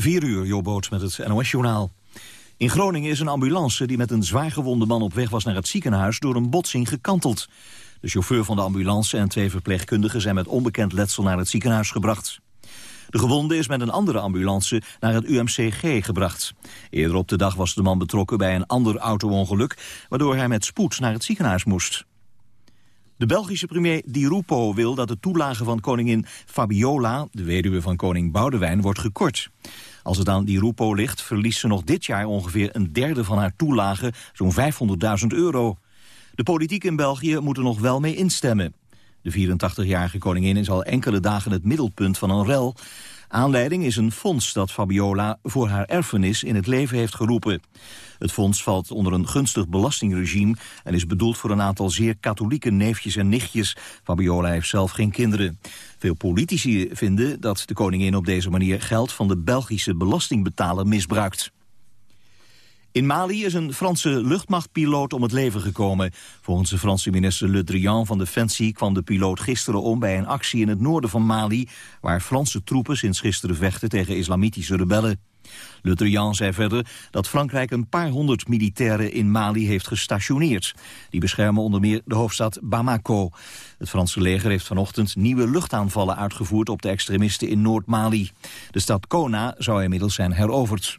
4 uur, Jobboot met het NOS-journaal. In Groningen is een ambulance die met een zwaargewonde man op weg was naar het ziekenhuis door een botsing gekanteld. De chauffeur van de ambulance en twee verpleegkundigen zijn met onbekend letsel naar het ziekenhuis gebracht. De gewonde is met een andere ambulance naar het UMCG gebracht. Eerder op de dag was de man betrokken bij een ander auto-ongeluk... waardoor hij met spoed naar het ziekenhuis moest. De Belgische premier Di Rupo wil dat de toelage van koningin Fabiola... de weduwe van koning Boudewijn, wordt gekort. Als het aan Di Rupo ligt, verliest ze nog dit jaar ongeveer een derde van haar toelage, zo'n 500.000 euro. De politiek in België moet er nog wel mee instemmen. De 84-jarige koningin is al enkele dagen het middelpunt van een rel. Aanleiding is een fonds dat Fabiola voor haar erfenis in het leven heeft geroepen. Het fonds valt onder een gunstig belastingregime en is bedoeld voor een aantal zeer katholieke neefjes en nichtjes. Fabiola heeft zelf geen kinderen. Veel politici vinden dat de koningin op deze manier geld van de Belgische belastingbetaler misbruikt. In Mali is een Franse luchtmachtpiloot om het leven gekomen. Volgens de Franse minister Le Drian van Defensie kwam de piloot gisteren om bij een actie in het noorden van Mali, waar Franse troepen sinds gisteren vechten tegen islamitische rebellen. Le Drian zei verder dat Frankrijk een paar honderd militairen in Mali heeft gestationeerd. Die beschermen onder meer de hoofdstad Bamako. Het Franse leger heeft vanochtend nieuwe luchtaanvallen uitgevoerd op de extremisten in Noord-Mali. De stad Kona zou inmiddels zijn heroverd.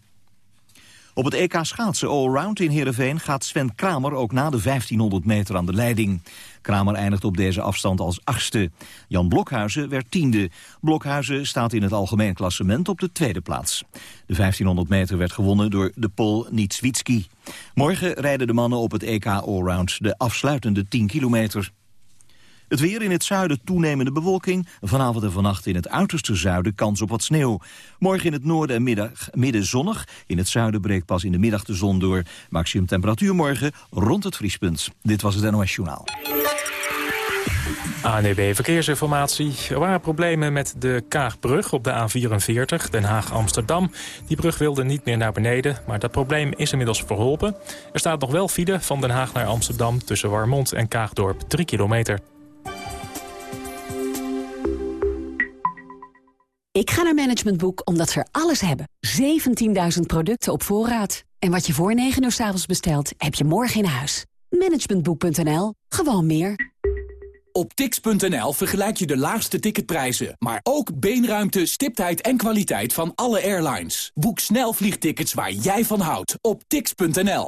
Op het EK schaatsen allround in Heerenveen gaat Sven Kramer ook na de 1500 meter aan de leiding. Kramer eindigt op deze afstand als achtste. Jan Blokhuizen werd tiende. Blokhuizen staat in het algemeen klassement op de tweede plaats. De 1500 meter werd gewonnen door de Pool Nitswitski. Morgen rijden de mannen op het EK allround de afsluitende 10 kilometer. Het weer in het zuiden toenemende bewolking. Vanavond en vannacht in het uiterste zuiden kans op wat sneeuw. Morgen in het noorden en middag, midden zonnig. In het zuiden breekt pas in de middag de zon door. Maximum temperatuur morgen rond het vriespunt. Dit was het NOS Journaal. ANEB Verkeersinformatie. Er waren problemen met de Kaagbrug op de A44, Den Haag-Amsterdam. Die brug wilde niet meer naar beneden, maar dat probleem is inmiddels verholpen. Er staat nog wel file van Den Haag naar Amsterdam... tussen Warmond en Kaagdorp, 3 kilometer. Ik ga naar Management Boek omdat ze er alles hebben. 17.000 producten op voorraad. En wat je voor 9 uur s avonds bestelt, heb je morgen in huis. Managementboek.nl. Gewoon meer. Op tix.nl vergelijk je de laagste ticketprijzen, maar ook beenruimte, stiptheid en kwaliteit van alle airlines. Boek snel vliegtickets waar jij van houdt op tix.nl.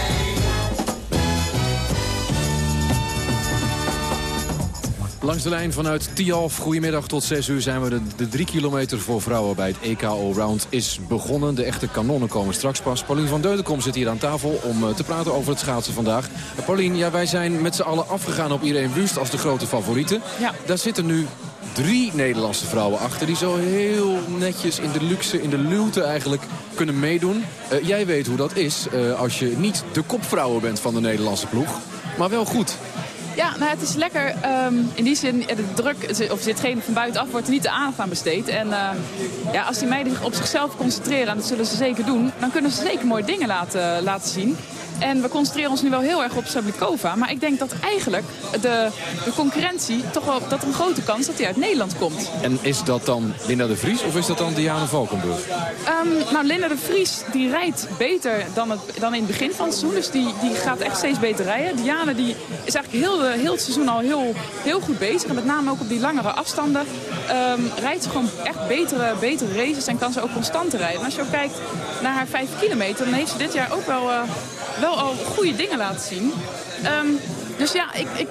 Langs de lijn vanuit Tialf, goedemiddag tot 6 uur zijn we de, de drie kilometer voor vrouwen bij het EK Allround is begonnen. De echte kanonnen komen straks pas. Paulien van Deudekom zit hier aan tafel om uh, te praten over het schaatsen vandaag. Uh, Paulien, ja, wij zijn met z'n allen afgegaan op Irene Wust als de grote favoriete. Ja. Daar zitten nu drie Nederlandse vrouwen achter... die zo heel netjes in de luxe, in de luwte eigenlijk kunnen meedoen. Uh, jij weet hoe dat is als je niet de kopvrouwen bent van de Nederlandse ploeg. Maar wel goed. Ja, nou, het is lekker. Um, in die zin, de druk, of hetgeen van buitenaf wordt er niet de aandacht aan besteed. En uh, ja, als die meiden zich op zichzelf concentreren, en dat zullen ze zeker doen... dan kunnen ze zeker mooie dingen laten, laten zien. En we concentreren ons nu wel heel erg op Sablikova. Maar ik denk dat eigenlijk de, de concurrentie toch wel dat er een grote kans dat hij uit Nederland komt. En is dat dan Linda de Vries of is dat dan Diana Valkenburg? Um, nou, Linda de Vries die rijdt beter dan, het, dan in het begin van het seizoen. Dus die, die gaat echt steeds beter rijden. Diana die is eigenlijk heel, heel het seizoen al heel, heel goed bezig. En met name ook op die langere afstanden um, rijdt ze gewoon echt betere, betere races. En kan ze ook constanter rijden. En als je ook kijkt naar haar 5 kilometer, dan heeft ze dit jaar ook wel... Uh, wel al goede dingen laten zien. Um, dus ja, ik, ik,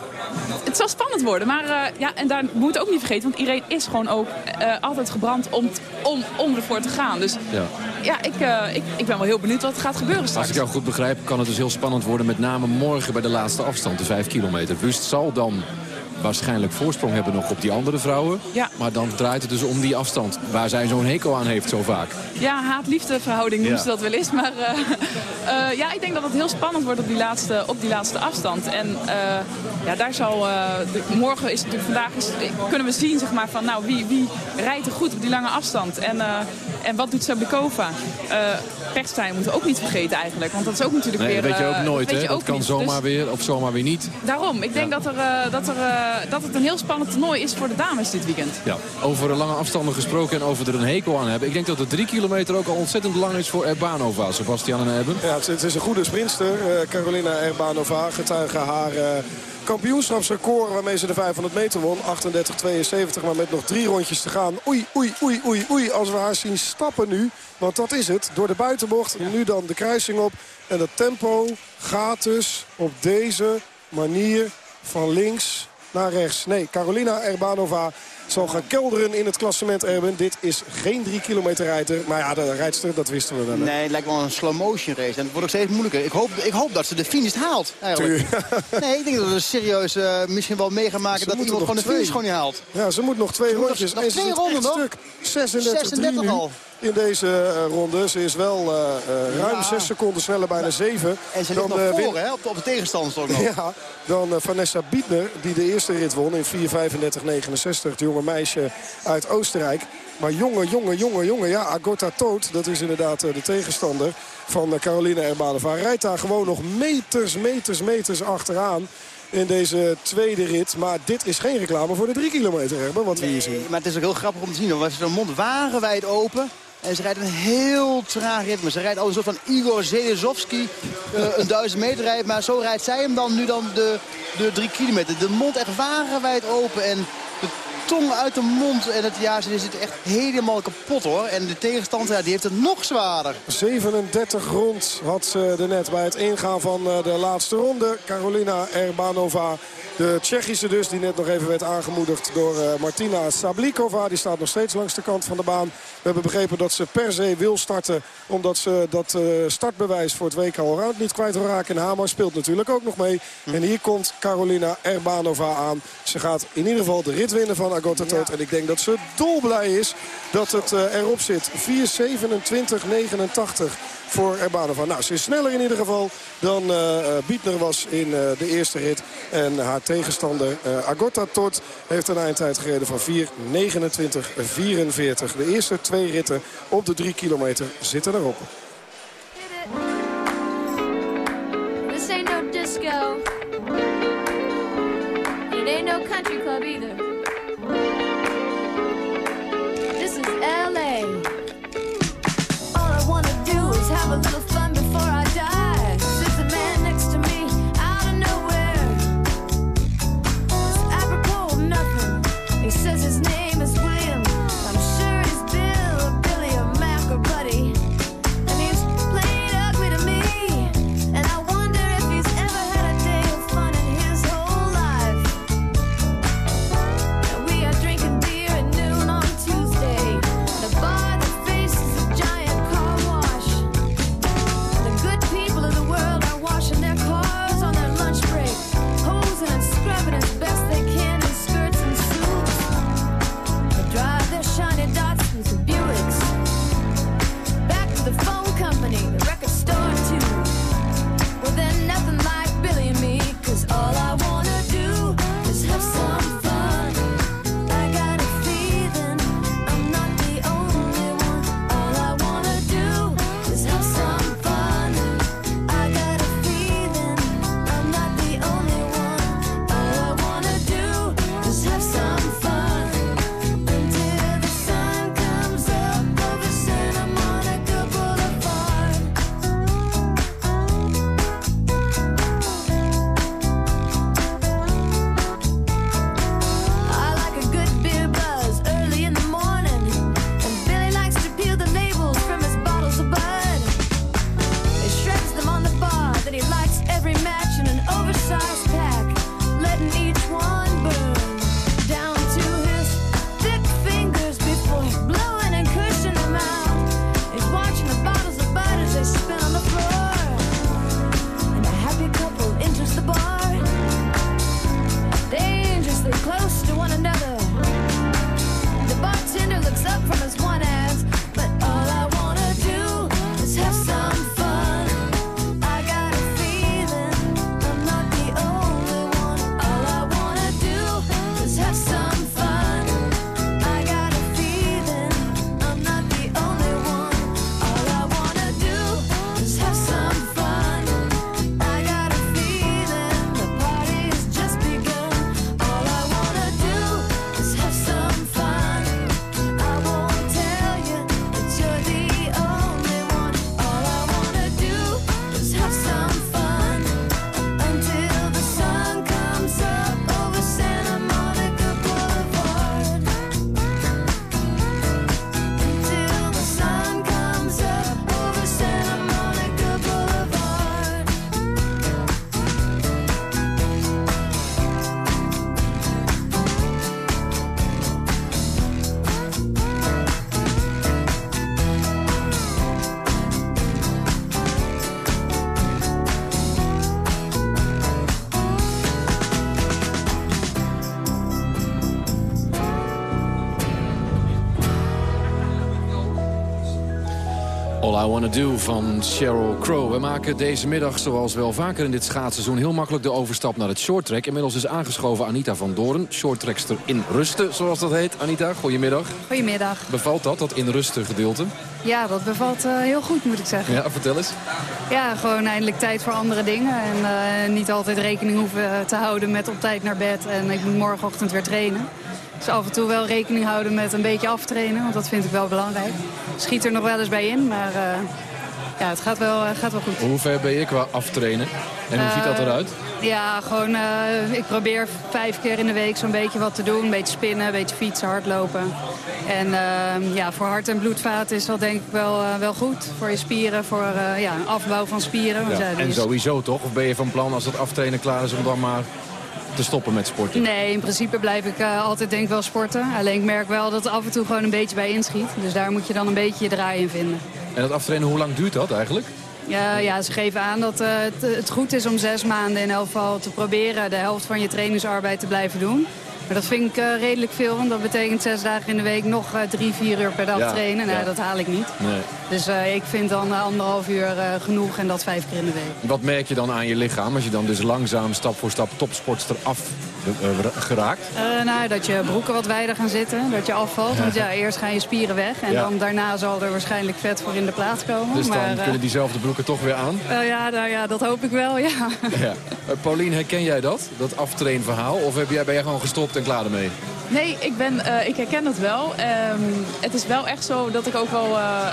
het zal spannend worden. Maar uh, ja, en daar moet ook niet vergeten, want iedereen is gewoon ook uh, altijd gebrand om, om, om ervoor te gaan. Dus ja, ja ik, uh, ik, ik ben wel heel benieuwd wat er gaat gebeuren straks. Als ik jou goed begrijp, kan het dus heel spannend worden. Met name morgen bij de laatste afstand, de 5 kilometer. Wust zal dan waarschijnlijk voorsprong hebben nog op die andere vrouwen. Ja. Maar dan draait het dus om die afstand waar zij zo'n hekel aan heeft zo vaak. Ja, haat-liefde verhouding noemen Ja. ze dat wel eens. Maar eh, eh, ja, ik denk dat het heel spannend wordt op die laatste, op die laatste afstand. En eh, ja, daar zal... de- morgen is natuurlijk vandaag is, kunnen we zien zeg maar, van nou, wie, wie rijdt er goed op die lange afstand. En, en wat doet Sablikova? Pechstein moeten we ook niet vergeten eigenlijk. Want dat is ook natuurlijk Nee, weer... dat weet je ook eh, nooit, hè? je Dat kan niet. zomaar Dus weer of zomaar weer niet. daarom, ik denk dat, er, eh, dat, er, eh, dat het een heel spannend toernooi is voor de dames dit weekend. Ja. Over lange afstanden gesproken en over er een hekel aan hebben. Ik denk dat de drie kilometer ook al ontzettend lang is voor Erbanova, Sebastian en Eben. Ja, het, is een goede sprinster. eh, Carolina Erbanova getuige haar eh, kampioenschapsrecord waarmee ze de 500 meter won. 38-72, maar met nog drie rondjes te gaan. Oei, oei, oei, oei, oei. Als we haar zien stappen nu, want dat is het. Door de buitenbocht, nu dan de kruising op. En dat tempo gaat dus op deze manier van links naar rechts. Nee, Carolina Erbanova zal gaan kelderen in het klassement Erben. Dit is geen drie kilometer rijder. Maar ja, de rijdster, dat wisten we wel. hè. Nee, het lijkt wel een slow motion race. En het wordt ook steeds moeilijker. Ik hoop, ik hoop dat ze de finish haalt. Eigenlijk. Nee, ik denk dat we serieus eh, misschien wel mee gaan maken Ze dat iemand gewoon de finish gewoon niet haalt. Ja, ze moet nog twee rondjes. nog en twee ronden nog. stuk. 36, 36 nu al. In deze eh, ronde. Ze is wel eh, eh, ruim Ja. 6 seconden sneller, bijna 7. En ze ligt nog voor hè, op, de, op de tegenstanders ook nog. Ja, dan Vanessa Biedner, die de eerste rit won in 4.35.69. Het jonge meisje uit Oostenrijk. Maar jongen, jongen, jongen, jongen. Ja, Agorta Toot, dat is inderdaad de tegenstander van Carolina Erbanova. Rijdt daar gewoon nog meters, meters, meters achteraan in deze tweede rit. Maar dit is geen reclame voor de drie kilometer, hebben, wat we hier zien. Maar het is ook heel grappig om te zien. Want ze haar mond wagenwijd open. En ze rijdt een heel traag ritme. Ze rijdt al een soort van Igor Zelezowski. eh, een duizend meter rijdt. Maar zo rijdt zij hem dan nu dan de, de drie kilometer. De mond echt wagenwijd open. En tong uit de mond. En het, ja, ze zit echt helemaal kapot hoor. En de tegenstander die heeft het nog zwaarder. 37 rond had ze er net bij het ingaan van eh, de laatste ronde. Carolina Erbanova, de Tsjechische dus, die net nog even werd aangemoedigd door eh, Martina Sablikova. Die staat nog steeds langs de kant van de baan. We hebben begrepen dat ze per se wil starten, omdat ze dat eh, startbewijs voor het WK Allround niet kwijt wil raken. En Hamer speelt natuurlijk ook nog mee. En hier komt Carolina Erbanova aan. Ze gaat in ieder geval de rit winnen van Agota Toot. En ik denk dat ze dolblij is dat het eh, erop zit. 4.27.89 voor Erbanova. Nou, ze is sneller in ieder geval dan eh eh, Bietner was in eh, de eerste rit. En haar tegenstander eh Agota Tot heeft een eindtijd gereden van 4.29.44. De eerste twee ritten op de drie kilometer zitten erop. This ain't no disco. It ain't no country club either. Wanna Do van Sheryl Crow. We maken deze middag, zoals wel vaker in dit schaatsseizoen... heel makkelijk de overstap naar het shorttrack. Inmiddels is aangeschoven Anita van Doorn, shorttrackster in rusten, zoals dat heet. Anita, goedemiddag. Goedemiddag. Bevalt dat, dat in rusten gedeelte? Ja, dat bevalt eh, heel goed, moet ik zeggen. Ja, vertel eens. Ja, gewoon eindelijk tijd voor andere dingen. En eh, niet altijd rekening hoeven te houden met op tijd naar bed. En ik moet morgenochtend weer trainen. Dus af en toe wel rekening houden met een beetje aftrainen. Want dat vind ik wel belangrijk. Schiet er nog wel eens bij in, maar eh, ja, het gaat wel, eh, gaat wel goed. Hoe ver ben je qua aftrainen? En hoe ziet dat Eh, eruit? Ja, gewoon, ik probeer vijf keer in de week zo'n beetje wat te doen. Een beetje spinnen, een beetje fietsen, hardlopen. En eh, ja, voor hart- en bloedvaten is dat denk ik wel, wel goed. Voor je spieren, voor ja, afbouw van spieren. Ja, en sowieso toch? Of ben je van plan als het aftrainen klaar is om dan maar te stoppen met sporten? Nee, in principe blijf ik eh, altijd denk wel sporten. Alleen ik merk wel dat het af en toe gewoon een beetje bij inschiet. Dus daar moet je dan een beetje je draai in vinden. En dat aftrainen, hoe lang duurt dat eigenlijk? Ja, ja, ze geven aan dat eh, het, het goed is om zes maanden in elk geval te proberen de helft van je trainingsarbeid te blijven doen. Maar dat vind ik eh, redelijk veel, want dat betekent zes dagen in de week nog eh, drie, vier uur per dag Ja, trainen. Nou, ja. dat haal ik niet. Nee. Dus eh, ik vind dan anderhalf uur genoeg en dat vijf keer in de week. Wat merk je dan aan je lichaam als je dan dus langzaam stap voor stap topsportster af geraakt? Nou, dat je broeken wat wijder gaan zitten, dat je afvalt. Want ja, eerst gaan je spieren weg en dan daarna zal er waarschijnlijk vet voor in de plaats komen. Dus dan maar, kunnen diezelfde broeken toch weer aan? ja, nou ja, dat hoop ik wel, ja. Ja. Paulien, herken jij dat? Dat aftrainverhaal? Of heb jij, ben jij gewoon gestopt klaar ermee? Nee, ik, ben, eh, ik herken het wel. Ehm, het is wel echt zo dat ik ook wel eh,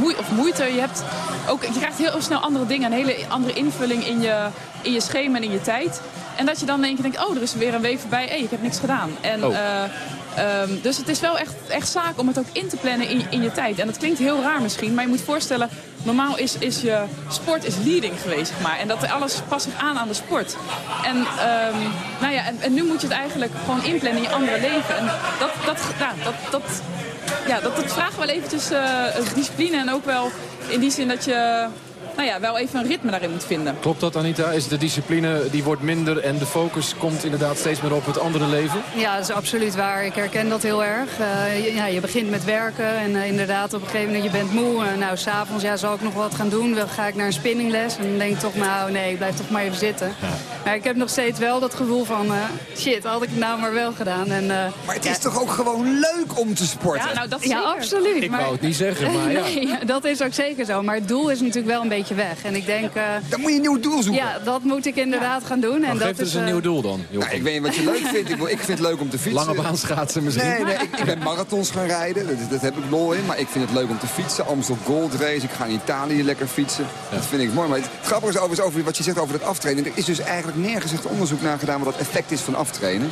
moe of moeite... Je, hebt ook, je krijgt heel snel andere dingen. Een hele andere invulling in je, in je schema en in je tijd. En dat je dan in één keer denkt, oh, er is weer een week voorbij. Hé, ik heb niks gedaan. En, Oh. eh, ehm, dus het is wel echt, echt zaak om het ook in te plannen in, in je tijd. En dat klinkt heel raar misschien, maar je moet voorstellen... Normaal is, is je sport is leading geweest, zeg maar. En dat alles past zich aan aan de sport. En, ehm, nou ja, en, en nu moet je het eigenlijk gewoon inplannen in je andere leven. En dat, dat, ja, dat, dat, ja, dat, dat vraagt wel eventjes eh, discipline. En ook wel in die zin dat je nou ja, wel even een ritme daarin moet vinden. Klopt dat, Anita? Is de discipline die wordt minder en de focus komt inderdaad steeds meer op het andere leven? Ja, dat is absoluut waar. Ik herken dat heel erg. Eh, je, ja, je begint met werken en eh, inderdaad op een gegeven moment je bent moe. Eh, nou, s'avonds ja, zal ik nog wat gaan doen. Dan ga ik naar een spinningles en dan denk ik toch, nou nee, ik blijf toch maar even zitten. Maar ik heb nog steeds wel dat gevoel van, eh, shit, had ik het nou maar wel gedaan. En, eh, Maar het ja, is toch ook gewoon leuk om te sporten? Ja, nou dat Ja, zeker. absoluut. Ik maar- wou het niet zeggen, maar ja. Nee, dat is ook zeker zo. Maar het doel is natuurlijk wel een beetje weg. En ik denk, eh, Dan moet je een nieuw doel zoeken. ja, dat moet ik inderdaad gaan doen. Maar En geef dat dus is een eh, nieuw doel dan. Nou, ik weet niet wat je leuk vindt. Ik, ik vind het leuk om te fietsen. Lange baan schaatsen misschien? Nee, nee ik, ik ben marathons gaan rijden. Dat, dat heb ik lol in. Maar ik vind het leuk om te fietsen. Amstel Gold Race. Ik ga in Italië lekker fietsen. Dat vind ik mooi. Maar het grappige is overigens over wat je zegt over dat aftrainen. Er is dus eigenlijk nergens echt onderzoek naar gedaan wat het effect is van aftrainen.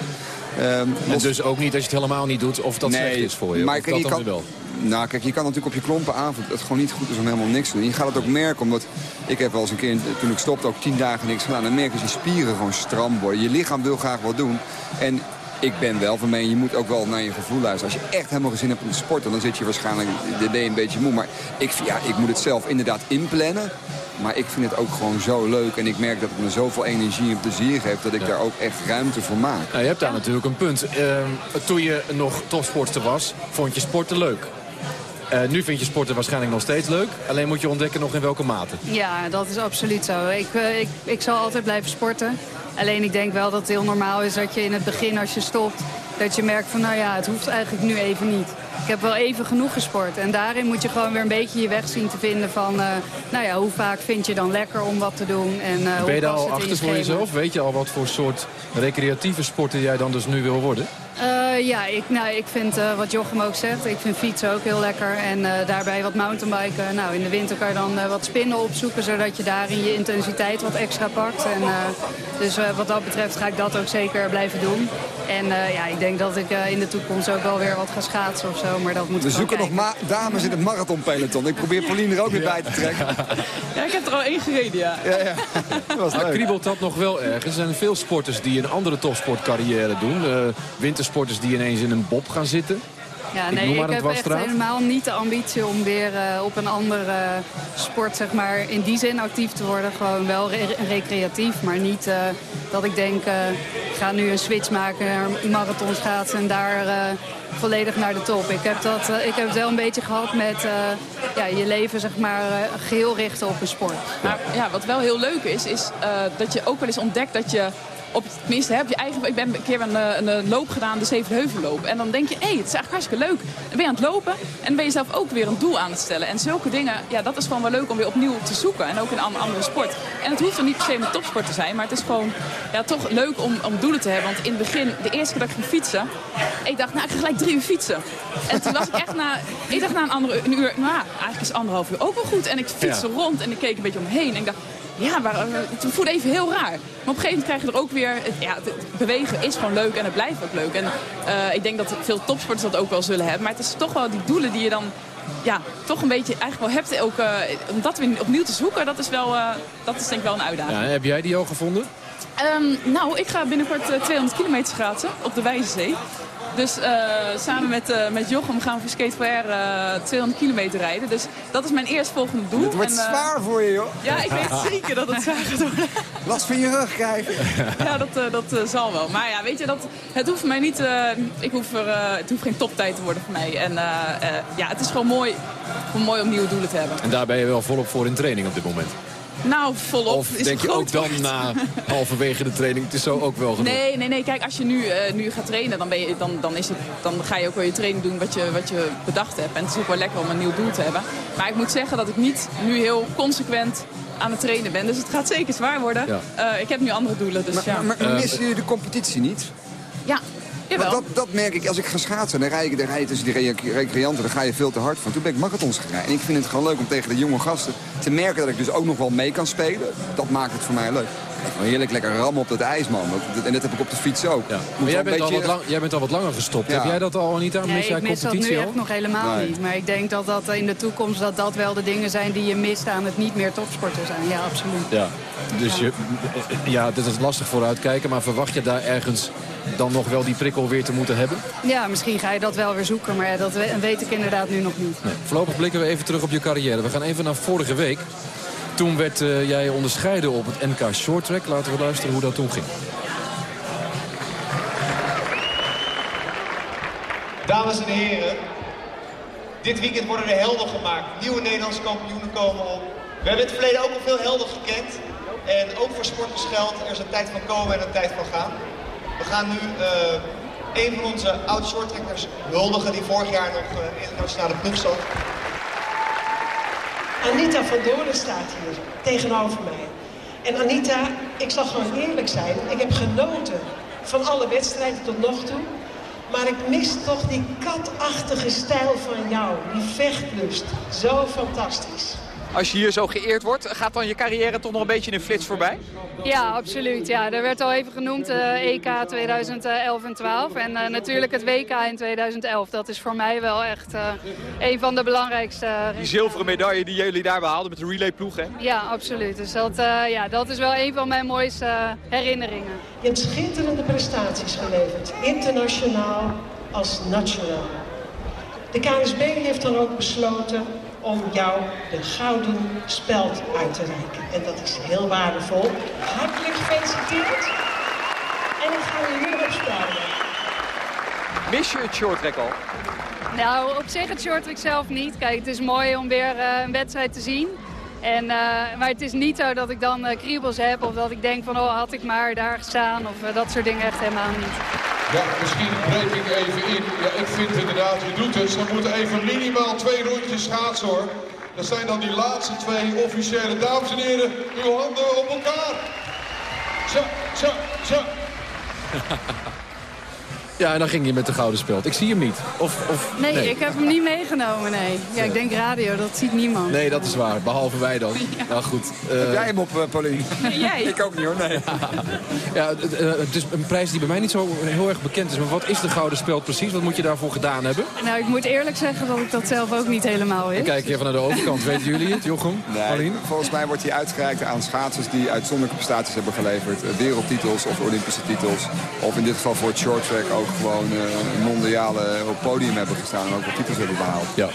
Ehm, En los- dus ook niet als je het helemaal niet doet of dat slecht is voor je. Maar of kijk, dat je dan kan, weer wel. Nou, kijk, je kan natuurlijk op je klompen aanvoelen dat het gewoon niet goed is om helemaal niks te doen. Je gaat het ook merken, omdat ik heb wel eens een keer, toen ik stopte, ook tien dagen niks gedaan. Dan merk je dat je spieren gewoon stram worden. Je lichaam wil graag wat doen. En ik ben wel van mening, je moet ook wel naar je gevoel luisteren. Als je echt helemaal geen zin hebt om te sporten, dan zit je waarschijnlijk, ben je een beetje moe. Maar ik, vind- ja, ik moet het zelf inderdaad inplannen. Maar ik vind het ook gewoon zo leuk. En ik merk dat het me zoveel energie en plezier geeft, dat ik daar ook echt ruimte voor maak. Nou, je hebt daar natuurlijk een punt. Ehm, toen je nog topsporter was, vond je sporten leuk. Eh, nu vind je sporten waarschijnlijk nog steeds leuk. Alleen moet je ontdekken nog in welke mate. Ja, dat is absoluut zo. Ik, eh, ik, ik zal altijd blijven sporten. Alleen ik denk wel dat het heel normaal is dat je in het begin als je stopt... dat je merkt van nou ja, het hoeft eigenlijk nu even niet. Ik heb wel even genoeg gesport. En daarin moet je gewoon weer een beetje je weg zien te vinden van... eh, nou ja, hoe vaak vind je dan lekker om wat te doen? En, hoe Ben je daar al achter voor schema? jezelf? Weet je al wat voor soort recreatieve sporten jij dan dus nu wil worden? Eh, ja, ik, nou, ik vind eh, wat Jochem ook zegt, ik vind fietsen ook heel lekker. En eh, daarbij wat mountainbiken. Nou, in de winter kan je dan eh, wat spinnen opzoeken, zodat je daarin je intensiteit wat extra pakt. En, eh, dus eh, wat dat betreft ga ik dat ook zeker blijven doen. En eh, ja, ik denk dat ik eh, in de toekomst ook wel weer wat ga schaatsen of zo. Maar dat moet We zoeken nog dames in het marathonpeloton. Ik probeer Pauline er ook weer bij te trekken. Ja, ik heb er al één gereden, ja. Ja, ja. Dat was Maar leuk. kriebelt dat nog wel ergens? Er zijn veel sporters die een andere topsportcarrière doen. Eh, wintersporters die ineens in een bob gaan zitten. Ja, Ik nee, ik, heb echt helemaal niet de ambitie om weer eh, op een andere sport zeg maar, in die zin actief te worden. Gewoon wel re- recreatief, maar niet eh, dat ik denk, eh, ik ga nu een switch maken naar marathonschaatsen en daar eh, volledig naar de top. Ik heb, dat, ik heb het wel een beetje gehad met eh, ja, je leven zeg maar, eh, geheel richten op een sport. Maar ja, wat wel heel leuk is, is eh, dat je ook wel eens ontdekt dat je... Op, tenminste, op je eigen, ik ben een keer een, eh, een, een loop gedaan, de Zevenheuvelloop. En dan denk je, hé, het is eigenlijk hartstikke leuk. Dan ben je aan het lopen en dan ben je zelf ook weer een doel aan het stellen. En zulke dingen, ja, dat is gewoon wel leuk om weer opnieuw te zoeken. En ook in een andere sport. En het hoeft dan niet per se met topsport te zijn, maar het is gewoon ja, toch leuk om, om doelen te hebben. Want in het begin, de eerste keer dat ik ging fietsen, ik dacht, nou, ik ga gelijk drie uur fietsen. En toen was ik echt na, ik dacht na een, andere, een uur, nou, eigenlijk is anderhalf uur ook wel goed. En ik fietste Ja. rond en ik keek een beetje om me heen. En ik dacht, ja, maar eh, het voelde even heel raar. Maar op een gegeven moment krijg je er ook weer... het- Ja, het- bewegen is gewoon leuk en het blijft ook leuk. En eh, ik denk dat veel topsporters dat ook wel zullen hebben. Maar het is toch wel die doelen die je dan... Ja, toch een beetje eigenlijk wel hebt. Ook, eh, om dat weer opnieuw te zoeken, dat is, wel, dat is denk ik wel een uitdaging. Ja, heb jij die al gevonden? Ehm, nou, ik ga binnenkort eh, 200 kilometer schaatsen op de Wijzezee. Dus eh, samen met, eh, met Jochem gaan we voor Skate for Air eh, 200 kilometer rijden. Dus dat is mijn eerstvolgende doel. Het wordt En, eh, zwaar voor je, joh. Ja, ik weet zeker dat het zwaar gaat worden. Last van je rug krijgen. Ja, dat, eh, dat zal wel. Maar ja, weet je, dat, het hoeft mij niet... eh, ik hoef er, het hoeft geen toptijd te worden voor mij. En eh, eh, ja, het is gewoon mooi, gewoon mooi om nieuwe doelen te hebben. En daar ben je wel volop voor in training op dit moment. Nou, volop. Of is denk je ook dan na halverwege de training, het is zo ook wel genoeg? Nee, nee, nee. Kijk, als je nu, eh, nu gaat trainen, dan, ben je, dan, dan, is het, dan ga je ook wel je training doen wat je, wat je bedacht hebt. En het is ook wel lekker om een nieuw doel te hebben. Maar ik moet zeggen dat ik niet nu heel consequent aan het trainen ben. Dus het gaat zeker zwaar worden. Ja. Eh, ik heb nu andere doelen, dus ja. Maar, maar missen jullie de competitie niet? Ja, jawel. Dat, dat merk ik als ik ga schaatsen. Dan rij ik, dan rij je tussen die re- recreanten, dan ga je veel te hard van. Toen ben ik marathons gegaan. En ik vind het gewoon leuk om tegen de jonge gasten te merken dat ik dus ook nog wel mee kan spelen. Dat maakt het voor mij leuk. Heerlijk lekker rammen op dat ijs, man. En dat heb ik op de fiets ook. Maar wel jij een bent, al beetje- wat lang, jij bent al wat langer gestopt. Ja. Heb jij dat al niet aan? Nee, Mis jij ik mis dat competitie nu al? echt nog helemaal Nee. niet. Maar ik denk dat dat in de toekomst dat dat wel de dingen zijn die je mist aan het niet meer topsporter zijn. Ja, absoluut. Ja, dus je, ja, het is lastig vooruitkijken, maar verwacht je daar ergens dan nog wel die prikkel weer te moeten hebben? Ja, misschien ga je dat wel weer zoeken, maar dat we- weet ik inderdaad nu nog niet. Nee. Voorlopig blikken we even terug op je carrière. We gaan even naar vorige week. Toen werd eh, jij onderscheiden op het NK Shorttrack. Laten we luisteren hoe dat toen ging. Dames en heren, dit weekend worden er helden gemaakt. Nieuwe Nederlandse kampioenen komen op. We hebben in het verleden ook al veel helden gekend. En ook voor sporters geldt, er is een tijd van komen en een tijd van gaan. We gaan nu eh, een van onze oud-shorttrekkers huldigen die vorig jaar nog eh, in de nationale ploeg zat. Anita van Doorn staat hier tegenover mij. En Anita, ik zal gewoon eerlijk zijn, ik heb genoten van alle wedstrijden tot nog toe. Maar ik mis toch die katachtige stijl van jou, die vechtlust. Zo fantastisch. Als je hier zo geëerd wordt, gaat dan je carrière toch nog een beetje in een flits voorbij? Ja, absoluut. Ja, er werd al even genoemd eh, EK 2011 en 12. En eh, natuurlijk het WK in 2011. Dat is voor mij wel echt eh, een van de belangrijkste. Die zilveren medaille die jullie daar behaalden met de relayploeg, hè? Ja, absoluut. Dus dat, eh, ja, dat is wel een van mijn mooiste herinneringen. Je hebt schitterende prestaties geleverd, internationaal als nationaal. De KSB heeft dan ook besloten om jou de gouden speld uit te reiken. En dat is heel waardevol. Hartelijk gefeliciteerd. En ik ga je nu opspelen. Mis je het shorttrack al? Nou, op zich het shorttrack zelf niet. Kijk, het is mooi om weer eh, een wedstrijd te zien. En, eh, maar het is niet zo dat ik dan eh, kriebels heb of dat ik denk van oh had ik maar daar gestaan of eh, dat soort dingen echt helemaal niet. Ja, misschien breek ik even in. Ja, ik vind inderdaad, je doet het. Ze moeten even minimaal twee rondjes schaatsen hoor. Dat zijn dan die laatste twee officiële. Dames en heren, uw handen op elkaar. Zo, zo, zo. Ja, en dan ging je met de gouden speld. Ik zie hem niet. Of, of, Nee, ik heb hem niet meegenomen, nee. Ja, ik denk radio, dat ziet niemand. Nee, dat is waar. Behalve wij dan. Nou goed. eh, Heb jij hem op, uh, Pauline? Nee, jij. ik ook niet hoor, nee. ja, het, eh, het is een prijs die bij mij niet zo heel erg bekend is. Maar wat is de gouden speld precies? Wat moet je daarvoor gedaan hebben? Nou, ik moet eerlijk zeggen dat ik dat zelf ook niet helemaal wist. kijk even naar de overkant. Weten jullie het, Jochem? Nee, volgens mij wordt hij uitgereikt aan schaatsers die uitzonderlijke prestaties hebben geleverd. Eh, Wereldtitels of Olympische titels. Of in dit geval voor het shorttrack ook ook gewoon eh, een mondiale op het podium hebben gestaan. En ook wat titels hebben behaald. Ja.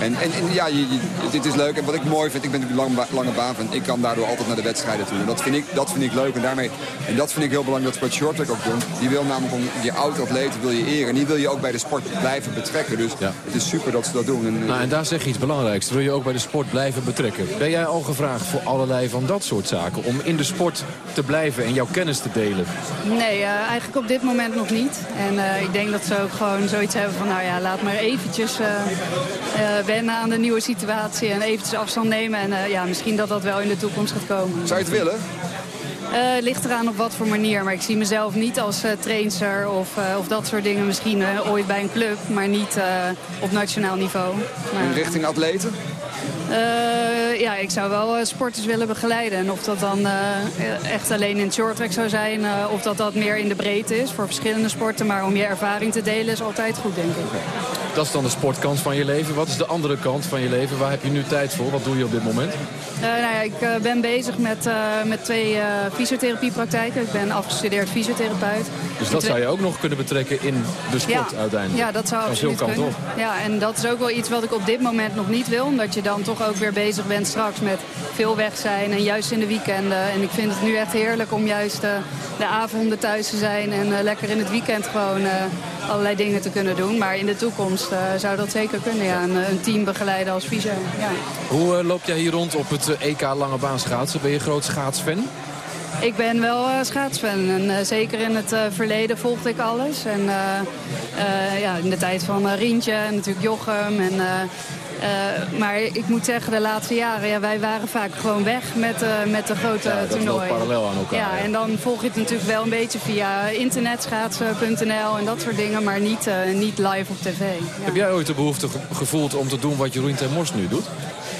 En, en, en ja, je, je- dit is leuk. En wat ik mooi vind, ik ben natuurlijk een lange, ba- lange baan van. Ik kan daardoor altijd naar de wedstrijden toe. En dat vind ik, dat vind ik leuk. En, daarmee, en dat vind ik heel belangrijk dat het shorttrack ook doen. Die wil namelijk om je oud-atleten wil je eren. En die wil je ook bij de sport blijven betrekken. Dus het is super dat ze dat doen. En, Nou, en daar zeg je iets belangrijks. Wil je ook bij de sport blijven betrekken. Ben jij al gevraagd voor allerlei van dat soort zaken? Om in de sport te blijven en jouw kennis te delen? Nee, eh, eigenlijk op dit moment nog niet. En eh, ik denk dat ze ook gewoon zoiets hebben van... nou ja, laat maar eventjes eh, eh, wennen aan de nieuwe situatie... en eventjes afstand nemen. En ja, misschien dat dat wel in de toekomst gaat komen. Zou je het willen? Ligt eraan op wat voor manier. Maar ik zie mezelf niet als trainster of, of dat soort dingen. Misschien ooit bij een club, maar niet op nationaal niveau. Maar, En richting atleten? Eh, ja, ik zou wel eh, sporters willen begeleiden. En of dat dan eh, echt alleen in shorttrack zou zijn... of dat dat meer in de breedte is voor verschillende sporten. Maar om je ervaring te delen is altijd goed, denk ik. Dat is dan de sportkant van je leven. Wat is de andere kant van je leven? Waar heb je nu tijd voor? Wat doe je op dit moment? Eh, nou ja, ik eh, ben bezig met, eh, met twee fysiotherapiepraktijken. Ik ben afgestudeerd fysiotherapeut. Dus dat zou je ook nog kunnen betrekken in de sport ja, uiteindelijk. Ja, dat zou absoluut kanten kunnen. op. Ja, en dat is ook wel iets wat ik op dit moment nog niet wil. Omdat je dan toch ook weer bezig bent straks met veel weg zijn. En juist in de weekenden. En ik vind het nu echt heerlijk om juist de avonden thuis te zijn. En lekker in het weekend gewoon allerlei dingen te kunnen doen. Maar in de toekomst eh, zou dat zeker kunnen. Ja, een, een team begeleiden als fysio. Ja. Hoe eh, loop jij hier rond op het eh, EK lange baan schaatsen? Ben je groot schaatsfan? Ik ben wel schaatsfan en zeker in het verleden volgde ik alles. En ja, in de tijd van Rientje en natuurlijk Jochem. En, eh, maar ik moet zeggen, de laatste jaren, ja, wij waren vaak gewoon weg met, eh, met de grote Ja, dat loopt toernooien. parallel aan elkaar, Ja, ja. en dan volg je het natuurlijk wel een beetje via internetschaatsen.nl en dat soort dingen, maar niet, eh, niet live op tv. Ja. Heb jij ooit de behoefte ge- gevoeld om te doen wat Jeroen ten Mors nu doet?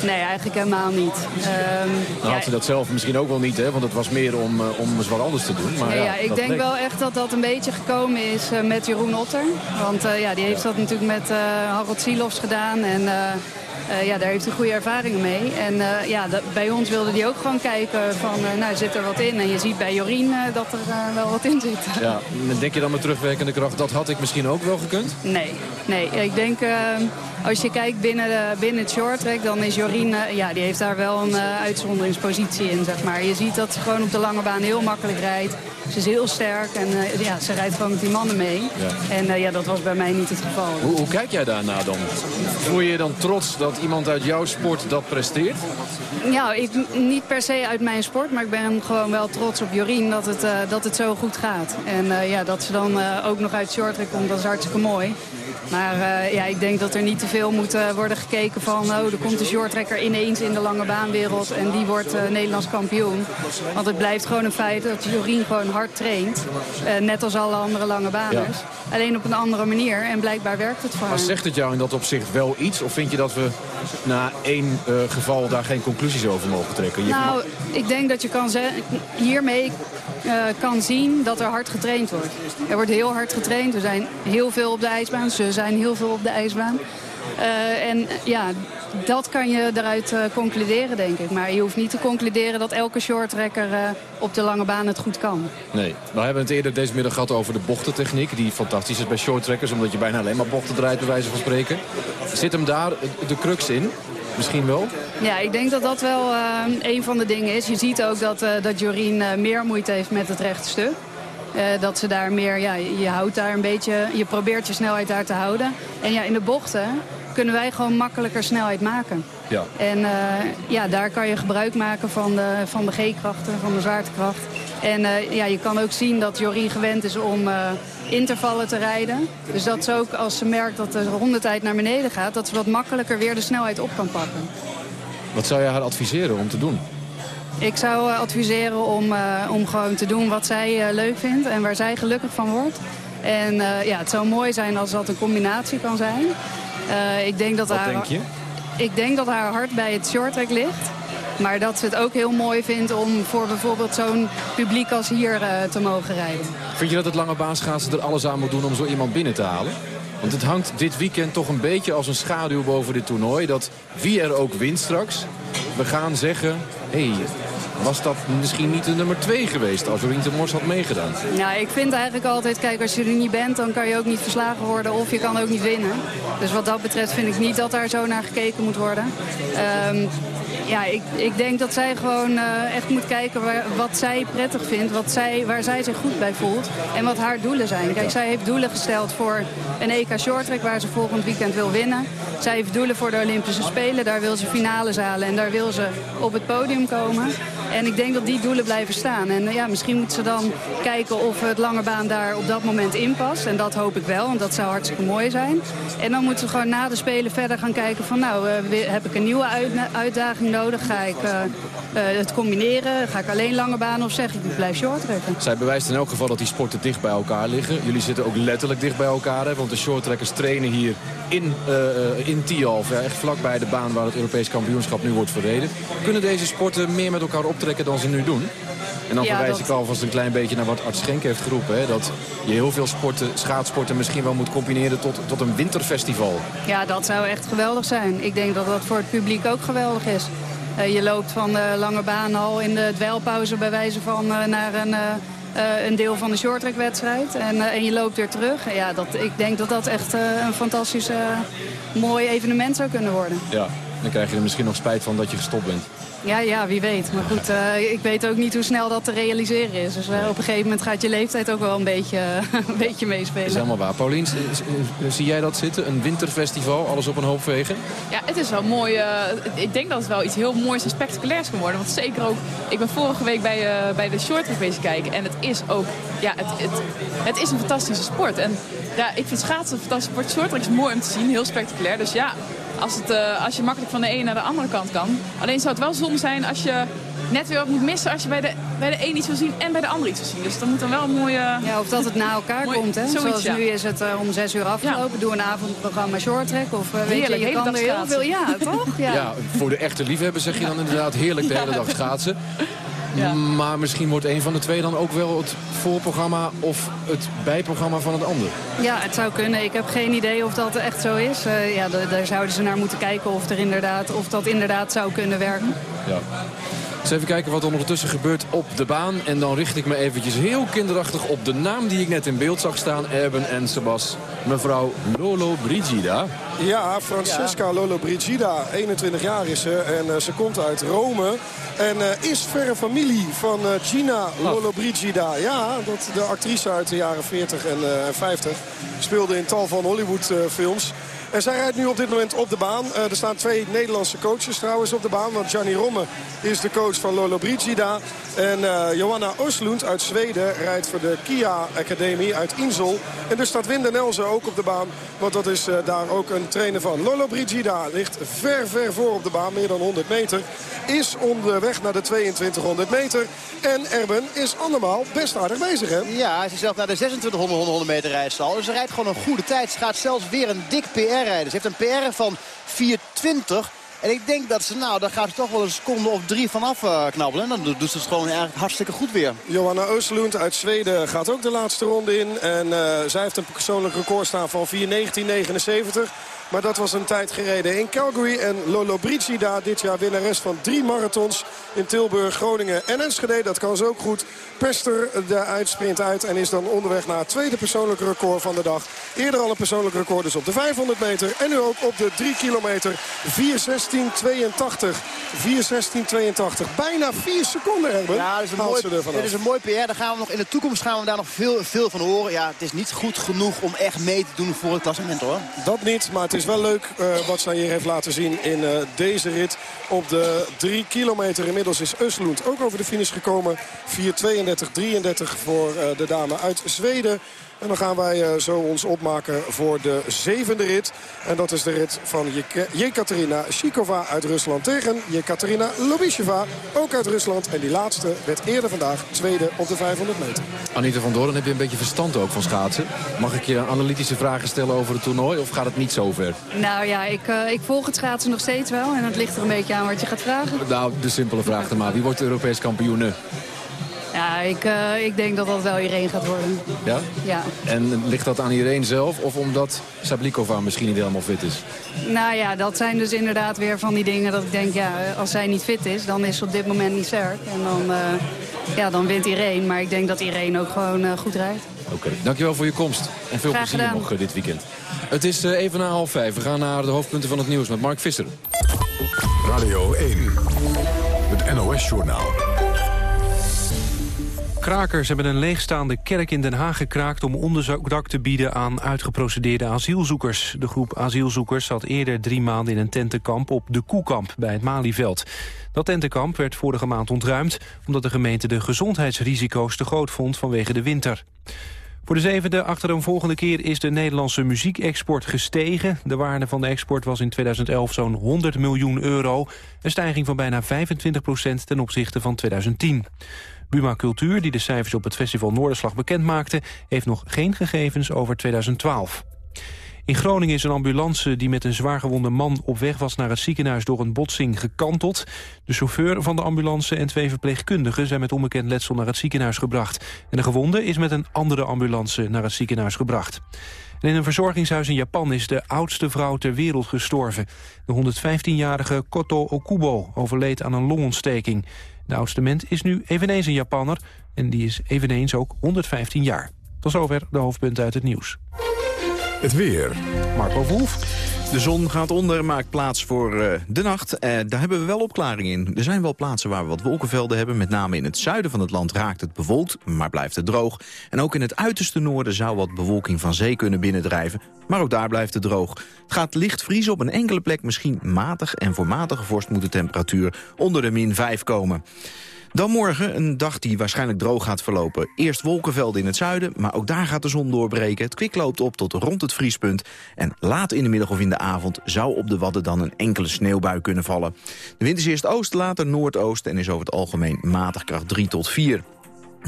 Nee, eigenlijk helemaal niet. Ehm, Nou ja, had ze dat zelf misschien ook wel niet, hè? want het was meer om, eh, om eens wat anders te doen. Maar Nee, ja, ja, ik denk wel echt dat dat een beetje gekomen is eh, met Jeroen Otter. Want eh, ja, die heeft dat natuurlijk met Harold Silofs gedaan. En ja, daar heeft hij goede ervaringen mee. En ja, dat- bij ons wilde hij ook gewoon kijken van, nou, zit er wat in? En je ziet bij Jorien dat er wel wat in zit. Ja, denk je dan met terugwerkende kracht, dat had ik misschien ook wel gekund? Nee, nee. Ik denk, eh, als je kijkt binnen, de, binnen het shorttrack, dan is Jorien, eh, ja, die heeft daar wel een eh, uitzonderingspositie in, zeg maar. Je ziet dat ze gewoon op de lange baan heel makkelijk rijdt. Ze is heel sterk en eh, ja, ze rijdt gewoon met die mannen mee. Ja. En eh, ja, dat was bij mij niet het geval. Hoe, hoe kijk jij daarna dan? Voel je je dan trots dat iemand uit jouw sport dat presteert? Ja, ik, niet per se uit mijn sport, maar ik ben gewoon wel trots op Jorien dat het, eh, dat het zo goed gaat. En eh, ja, dat ze dan eh, ook nog uit shorttrack komt, dat is hartstikke mooi. Maar ja, ik denk dat er niet te veel moet worden gekeken van... oh, er komt een shorttracker ineens in de lange baanwereld en die wordt Nederlands kampioen. Want het blijft gewoon een feit dat Jorien gewoon hard traint. net als alle andere lange baners. Alleen op een andere manier en blijkbaar werkt het voor Maar haar. zegt het jou in dat opzicht wel iets? Of vind je dat we na één geval daar geen conclusies over mogen trekken? Je Nou, ik denk dat je kan hiermee eh, kan zien dat er hard getraind wordt. Er wordt heel hard getraind. We zijn heel veel op de ijsbaan. Ze zijn heel veel op de ijsbaan. Eh, en ja, dat kan je eruit eh, concluderen, denk ik. Maar je hoeft niet te concluderen dat elke shorttrekker op de lange baan het goed kan. Nee, we hebben het eerder deze middag gehad over de bochtentechniek. Die fantastisch is bij shorttrackers, omdat je bijna alleen maar bochten draait, bij wijze van spreken. Zit hem daar de crux in? Misschien wel? Ja, ik denk dat dat wel eh, een van de dingen is. Je ziet ook dat, eh, dat Jorien eh, meer moeite heeft met het rechte stuk. Dat ze daar meer, ja, je houdt daar een beetje, je probeert je snelheid daar te houden. En ja, in de bochten kunnen wij gewoon makkelijker snelheid maken. Ja. En ja, daar kan je gebruik maken van de, van de G-krachten, van de zwaartekracht. En ja, je kan ook zien dat Jorien gewend is om intervallen te rijden. Dus dat ze ook als ze merkt dat de rondetijd naar beneden gaat... dat ze wat makkelijker weer de snelheid op kan pakken. Wat zou jij haar adviseren om te doen? Ik zou eh, adviseren om, eh, om gewoon te doen wat zij eh, leuk vindt en waar zij gelukkig van wordt. En ja, het zou mooi zijn als dat een combinatie kan zijn. Ik denk dat Wat haar, denk je? Ik denk dat haar hart bij het shorttrack ligt. Maar dat ze het ook heel mooi vindt om voor bijvoorbeeld zo'n publiek als hier eh, te mogen rijden. Vind je dat het lange baanschaatsen er alles aan moet doen om zo iemand binnen te halen? Want het hangt dit weekend toch een beetje als een schaduw boven dit toernooi. Dat wie er ook wint straks, we gaan zeggen... hey, was dat misschien niet de nummer 2 geweest als Jorien de Mors had meegedaan? Nou, ik vind eigenlijk altijd, kijk, als je er niet bent, dan kan je ook niet verslagen worden of je kan ook niet winnen. Dus wat dat betreft vind ik niet dat daar zo naar gekeken moet worden. Ehm, ja, ik, ik denk dat zij gewoon eh, echt moet kijken waar, wat zij prettig vindt, wat zij, waar zij zich goed bij voelt en wat haar doelen zijn. Kijk, zij heeft doelen gesteld voor een EK Shorttrack waar ze volgend weekend wil winnen. Zij heeft doelen voor de Olympische Spelen, daar wil ze finales halen en daar wil ze op het podium komen. En ik denk dat die doelen blijven staan. En eh, ja, misschien moet ze dan kijken of het lange baan daar op dat moment in past. En dat hoop ik wel, want dat zou hartstikke mooi zijn. En dan moeten ze gewoon na de Spelen verder gaan kijken van... nou, eh, heb ik een nieuwe uitdaging nodig? Ga ik eh, het combineren? Ga ik alleen lange baan of zeg ik ik blijf shorttrekken? Zij bewijst in elk geval dat die sporten dicht bij elkaar liggen. Jullie zitten ook letterlijk dicht bij elkaar, hè, want de shorttrackers trainen hier in, eh eh, in Tialf. Ja, echt vlakbij de baan waar het Europees kampioenschap nu wordt verreden. Kunnen deze sporten meer met elkaar optrekken dan ze nu doen? En dan Ja, verwijs dat- ik alvast een klein beetje naar wat Arts Schenk heeft geroepen. Hè, dat je heel veel sporten, schaatsporten misschien wel moet combineren tot, tot een winterfestival. Ja, dat zou echt geweldig zijn. Ik denk dat dat voor het publiek ook geweldig is. Eh, je loopt van de lange baan al in de dweilpauze bij wijze van eh, naar een, eh, een deel van de shorttrackwedstrijd. En, en je loopt weer terug. Ja, dat, ik denk dat dat echt een fantastisch mooi evenement zou kunnen worden. Ja, dan krijg je er misschien nog spijt van dat je gestopt bent. Ja, ja, wie weet. Maar goed, eh, ik weet ook niet hoe snel dat te realiseren is. Dus eh, op een gegeven moment gaat je leeftijd ook wel een beetje, een beetje Dat is meespelen. helemaal waar. Paulien, s- zie jij dat zitten? Een winterfestival, alles op een hoop vegen? Ja, het is wel mooi. eh, ik denk dat het wel iets heel moois en spectaculairs kan worden. Want zeker ook, ik ben vorige week bij, eh, bij de short bezig kijken. En het is ook, ja, het, het, het is een fantastische sport. En ja, ik vind schaatsen een fantastische sport. Short is mooi om te zien, heel spectaculair. Dus ja, als, het, eh, als je makkelijk van de ene naar de andere kant kan. Alleen zou het wel zonde zijn als je net weer wat moet missen als je bij de, bij de een iets wil zien en bij de ander iets wil zien. Dus dat moet dan wel een mooie... Ja, of dat het na elkaar Mooi, komt. Hè? zoiets, Zoals ja. nu is het eh, om zes uur afgelopen. Doe een avondprogramma short track. Of eh, weet je, Heerlijk, je hele kan dag er heel veel. Ja, toch? Ja. Ja, voor de echte liefhebber zeg je dan inderdaad heerlijk de Ja. hele dag schaatsen. Ja. Maar misschien wordt een van de twee dan ook wel het voorprogramma of het bijprogramma van het ander. Ja, het zou kunnen. Ik heb geen idee of dat echt zo is. Eh, ja, da- daar zouden ze naar moeten kijken of, er inderdaad, of dat inderdaad zou kunnen werken. Ja. Eens even kijken wat er ondertussen gebeurt op de baan. En dan richt ik me eventjes heel kinderachtig op de naam die ik net in beeld zag staan. Erben en Sebas. Mevrouw Lolo Brigida. Ja, Francesca Lolo Brigida, 21 jaar is ze en eh, ze komt uit Rome. En eh, is verre familie van eh, Gina Lolo Brigida. Ja, dat, de actrice uit de jaren 40 en eh, 50 speelde in tal van Hollywood films. En zij rijdt nu op dit moment op de baan. Eh, er staan twee Nederlandse coaches trouwens op de baan. Want Gianni Romme is de coach van Lolo Brigida. En eh, Johanna Oslund uit Zweden rijdt voor de Kia Academy uit Insel. En dus staat Winde Nelze ook op de baan. Want dat is eh, daar ook een trainer van. Lolo Brigida ligt ver, ver voor op de baan. Meer dan 100 meter. Is onderweg naar de 2200 meter. En Erben is andermaal best aardig bezig, hè? Ja, ze is zelf naar de 2600 100 meter rijdt al. Dus ze rijdt gewoon een goede tijd. Ze gaat zelfs weer een dik PR Ze heeft een PR van 420. En ik denk dat ze, nou, daar gaat ze toch wel een seconde of drie vanaf eh, knabbelen. En dan doet ze het gewoon eigenlijk hartstikke goed weer. Johanna Oosterlund uit Zweden gaat ook de laatste ronde in. En eh, zij heeft een persoonlijk record staan van 4.19.79. Maar dat was een tijd gereden in Calgary. En Lolo Brigida, dit jaar winnares van drie marathons in Tilburg, Groningen en Enschede. Dat kan ze ook goed. Pester de uitsprint uit en is dan onderweg naar het tweede persoonlijke record van de dag. Eerder al een persoonlijk record dus op de 500 meter. En nu ook op de 3 kilometer. 4.16.82. 4.16.82. Bijna 4 seconden hebben. Ja, dat is een mooi, dit is een mooi PR. Daar gaan we nog, in de toekomst gaan we daar nog veel, veel van horen. Ja, het is niet goed genoeg om echt mee te doen voor het klassement hoor. Dat niet, maar het is wel leuk eh, wat zij hier heeft laten zien in eh, deze rit. Op de 3 kilometer inmiddels is Östlund ook over de finish gekomen. 4.32-33 voor eh, de dame uit Zweden. En dan gaan wij eh, zo ons opmaken voor de zevende rit. En dat is de rit van Jek- Jekaterina Shikova uit Rusland tegen Jekaterina Lobisheva, ook uit Rusland. En die laatste werd eerder vandaag tweede op de 500 meter. Anita van Doorn, heb je een beetje verstand ook van schaatsen? Mag ik je analytische vragen stellen over het toernooi of gaat het niet zo ver? Nou ja, ik, eh, ik volg het schaatsen nog steeds wel. En het ligt er een beetje aan wat je gaat vragen. Nou, de simpele vraag dan maar. Wie wordt Europees kampioen? Ja, ik, eh, ik denk dat dat wel Irene gaat worden. Ja? Ja. En ligt dat aan Irene zelf of omdat Sablikova misschien niet helemaal fit is? Nou ja, dat zijn dus inderdaad weer van die dingen dat ik denk, ja, als zij niet fit is, dan is ze op dit moment niet sterk. En dan, eh, ja, dan wint Irene. Maar ik denk dat Irene ook gewoon eh, goed rijdt. Oké, dankjewel voor je komst. En veel Graag plezier gedaan. nog dit weekend. Het is eh, even na half vijf. We gaan naar de hoofdpunten van het nieuws met Mark Visser. Radio 1, het NOS-journaal. Krakers hebben een leegstaande kerk in Den Haag gekraakt... om onderdak te bieden aan uitgeprocedeerde asielzoekers. De groep asielzoekers zat eerder drie maanden in een tentenkamp... op de Koekamp bij het Malieveld. Dat tentenkamp werd vorige maand ontruimd... omdat de gemeente de gezondheidsrisico's te groot vond vanwege de winter. Voor de zevende achter een volgende keer is de Nederlandse muziekexport gestegen. De waarde van de export was in 2011 zo'n 100 miljoen euro. Een stijging van bijna 25 procent ten opzichte van 2010. Buma Cultuur, die de cijfers op het festival Noorderslag bekend maakte... heeft nog geen gegevens over 2012. In Groningen is een ambulance die met een zwaargewonde man op weg was naar het ziekenhuis door een botsing gekanteld. De chauffeur van de ambulance en twee verpleegkundigen zijn met onbekend letsel naar het ziekenhuis gebracht. En de gewonde is met een andere ambulance naar het ziekenhuis gebracht. En in een verzorgingshuis in Japan is de oudste vrouw ter wereld gestorven. De 115-jarige Koto Okubo overleed aan een longontsteking. De oudste mens is nu eveneens een Japanner en die is eveneens ook 115 jaar. Tot zover de hoofdpunten uit het nieuws. Het weer. Marco Wolf. De zon gaat onder maakt plaats voor eh, de nacht. Eh, daar hebben we wel opklaring in. Er zijn wel plaatsen waar we wat wolkenvelden hebben. Met name in het zuiden van het land raakt het bewolkt, maar blijft het droog. En ook in het uiterste noorden zou wat bewolking van zee kunnen binnendrijven. Maar ook daar blijft het droog. Het gaat licht vriezen op een enkele plek misschien matig. En voor matige vorst moet de temperatuur onder de min 5 komen. Dan morgen een dag die waarschijnlijk droog gaat verlopen. Eerst wolkenvelden in het zuiden, maar ook daar gaat de zon doorbreken. Het kwik loopt op tot rond het vriespunt. En laat in de middag of in de avond zou op de Wadden dan een enkele sneeuwbui kunnen vallen. De wind is eerst oost, later noordoost en is over het algemeen matig kracht 3 tot 4.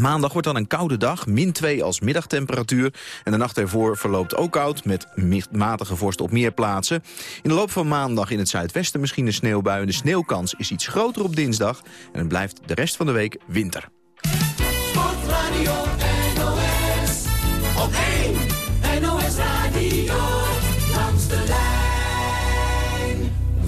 Maandag wordt dan een koude dag, min 2 als middagtemperatuur. En de nacht ervoor verloopt ook koud, met matige vorst op meer plaatsen. In de loop van maandag in het zuidwesten misschien een sneeuwbui. De sneeuwkans is iets groter op dinsdag. En het blijft de rest van de week winter.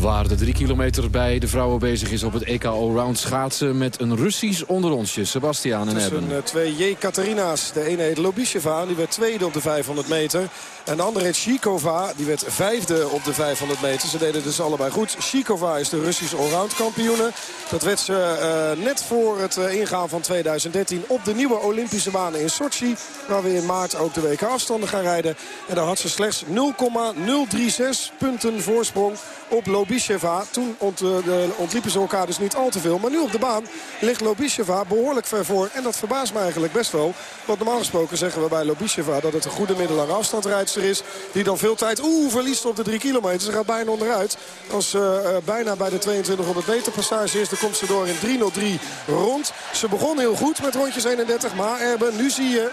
Waar de drie kilometer bij de vrouwen bezig is op het EK Allround schaatsen... met een Russisch onder onsje, Sebastian en Tussen Eben. eh, twee Jekaterina's. De ene heet Lobisheva, die werd tweede op de 500 meter. En de andere heet Shikova, die werd vijfde op de 500 meter. Ze deden dus allebei goed. Shikova is de Russische allround kampioene. Dat werd ze eh, net voor het eh, ingaan van 2013 op de nieuwe Olympische banen in Sochi. Waar we in maart ook de WK afstanden gaan rijden. En daar had ze slechts 0,036 punten voorsprong op Lobisheva. Toen ont, eh, ontliepen ze elkaar dus niet al te veel. Maar nu op de baan ligt Lobisheva behoorlijk ver voor. En dat verbaast me eigenlijk best wel. Want normaal gesproken zeggen we bij Lobisheva dat het een goede middellange afstandrijdster is. Die dan veel tijd oeh, verliest op de 3 kilometer. Ze gaat bijna onderuit. Als ze eh, bijna bij de 2200 meter passage is, dan komt ze door in 3.03 rond. Ze begon heel goed met rondjes 31. Maar Erben, nu zie je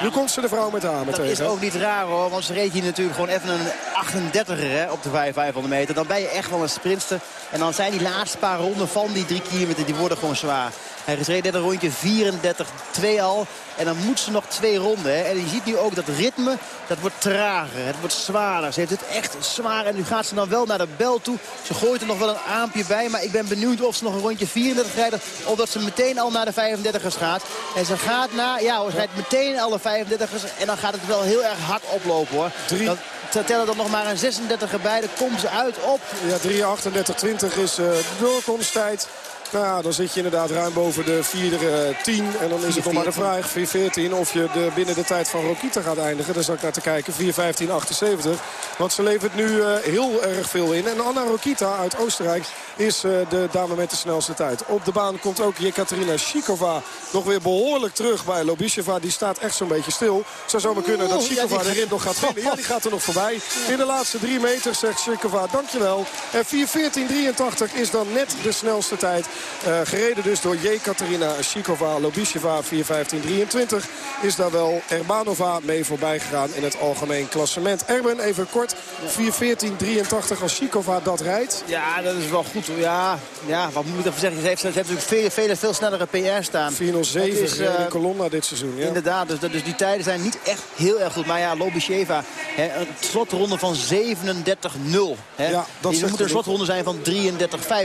34-2. Nu komt ze de vrouw met de hamer Dat is tegen. ook niet raar hoor, want ze reed hier natuurlijk gewoon even een 38er hè, op de 5 500 meter. Dan ben je echt wel een sprintster. En dan zijn die laatste paar ronden van die 3 kilometer, die worden gewoon zwaar. Hij reed een rondje 34-2 al. En dan moet ze nog twee ronden. Hè. En je ziet nu ook dat ritme, dat wordt trager. Het wordt zwaarder. Ze heeft het echt zwaar. En nu gaat ze dan wel naar de bel toe. Ze gooit er nog wel een aampje bij. Maar ik ben benieuwd of ze nog een rondje 34 rijdt. Of dat ze meteen al naar de 35ers gaat. En ze gaat naar, ja hoor, ze rijdt meteen alle 35ers. En dan gaat het wel heel erg hard oplopen hoor. Dan tellen er nog maar een 36 erbij. Dan komt ze uit op. Ja, 3.38.20 is de doorkomsttijd. Nou ja, dan zit je inderdaad ruim boven de 4.10. en dan is het nog maar de vraag, 4.14, of je de, binnen de tijd van Rokita gaat eindigen. Daar zal ik naar te kijken, 4.15.78. Want ze levert nu eh, heel erg veel in. En Anna Rokita uit Oostenrijk is eh, de dame met de snelste tijd. Op de baan komt ook Jekaterina Shikova nog weer behoorlijk terug bij Lobisheva. Die staat echt zo'n beetje stil. Het zou zomaar kunnen dat Oeh, ja, die Shikova rit nog gaat vinden. Ja, die gaat er nog voorbij. In de laatste drie meter zegt Shikova, dankjewel. En 4.14.83 is dan net de snelste tijd Eh, gereden dus door Jekaterina Shikova, Lobisheva 4.15.23. Is daar wel Erbanova mee voorbij gegaan in het algemeen klassement. Erben, even kort. 4.14.83 als Shikova dat rijdt. Ja, dat is wel goed. Ja, ja wat moet ik ervoor zeggen? Ze heeft, ze heeft natuurlijk veel, veel, veel snellere PR staan. 407 Het is, gereden eh, kolonna dit seizoen. Ja. Inderdaad, dus, dus die tijden zijn niet echt heel erg goed. Maar ja, Lobisheva, hè, een slotronde van 37-0. hè. Ja, dat Die moet een slotronde zijn van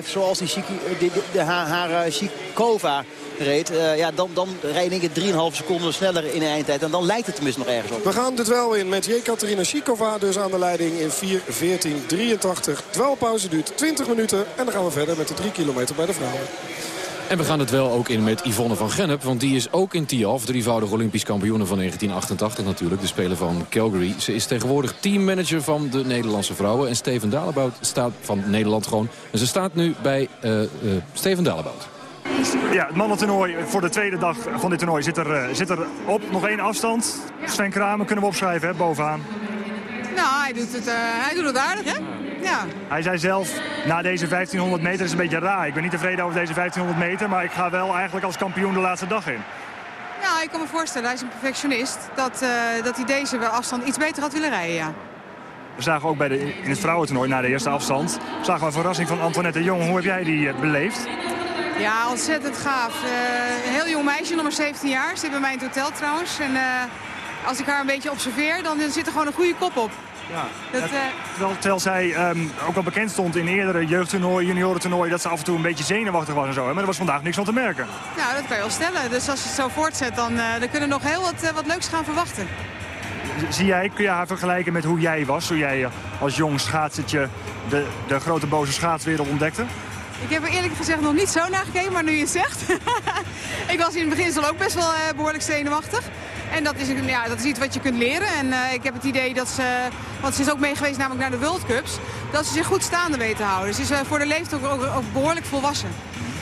33-5. Zoals die, Shiki, die, die- de, haar, haar eh, reed. Eh, ja, dan, dan rij je in één keer 3,5 seconden sneller in de eindtijd. En dan lijkt het tenminste nog ergens op. We gaan dit wel in met Jekaterina Shikova dus aan de leiding in 4.14.83. Dwelpauze duurt 20 minuten en dan gaan we verder met de 3 kilometer bij de vrouwen. En we gaan het wel ook in met Yvonne van Gennep. Want die is ook in Tialf. Drievoudig Olympisch kampioene van 1988 natuurlijk. De speler van Calgary. Ze is tegenwoordig teammanager van de Nederlandse vrouwen. En Steven Dalebout staat van Nederland gewoon. En ze staat nu bij eh, eh, Steven Dalebout. Ja, het mannentoernooi voor de tweede dag van dit toernooi zit er, eh, zit er op. Nog één afstand. Sven Kramer kunnen we opschrijven, hè, bovenaan. Nou, hij doet het, eh, hij doet het aardig, hè? Ja. Hij zei zelf, na deze 1500 meter is een beetje raar. Ik ben niet tevreden over deze 1500 meter, maar ik ga wel eigenlijk als kampioen de laatste dag in. Ja, ik kan me voorstellen, hij is een perfectionist, dat, eh, dat hij deze afstand iets beter had willen rijden, ja. We zagen ook bij de, in het vrouwentoernooi na de eerste afstand... zagen we een verrassing van Antoinette de Jong. Hoe heb jij die eh, beleefd? Ja, ontzettend gaaf. Een heel jong meisje, nog maar 17 jaar. Ze zit bij mij in het hotel trouwens. En als ik haar een beetje observeer, dan zit er gewoon een goede kop op. Ja. Dat, eh, Terwijl, terwijl zij ehm, ook wel bekend stond in eerdere jeugdtoernooien, juniorentoernooien... dat ze af en toe een beetje zenuwachtig was en zo. hè. Maar er was vandaag niks van te merken. nou, dat kan je wel stellen. Dus als je het zo voortzet, dan, eh, dan kunnen we nog heel wat, eh, wat leuks gaan verwachten. Zie jij, kun je haar vergelijken met hoe jij was? Hoe jij als jong schaatsertje de, de grote boze schaatswereld ontdekte? Ik heb er eerlijk gezegd nog niet zo naar gekeken, maar nu je het zegt. ik was in het beginsel ook best wel eh, behoorlijk zenuwachtig. En dat is, een- ja, dat is iets wat je kunt leren. En eh, ik heb het idee dat ze, want ze is ook mee geweest namelijk naar de World Cups, dat ze zich goed staande weet te houden. Ze is eh, voor de leeftijd ook, ook, ook behoorlijk volwassen.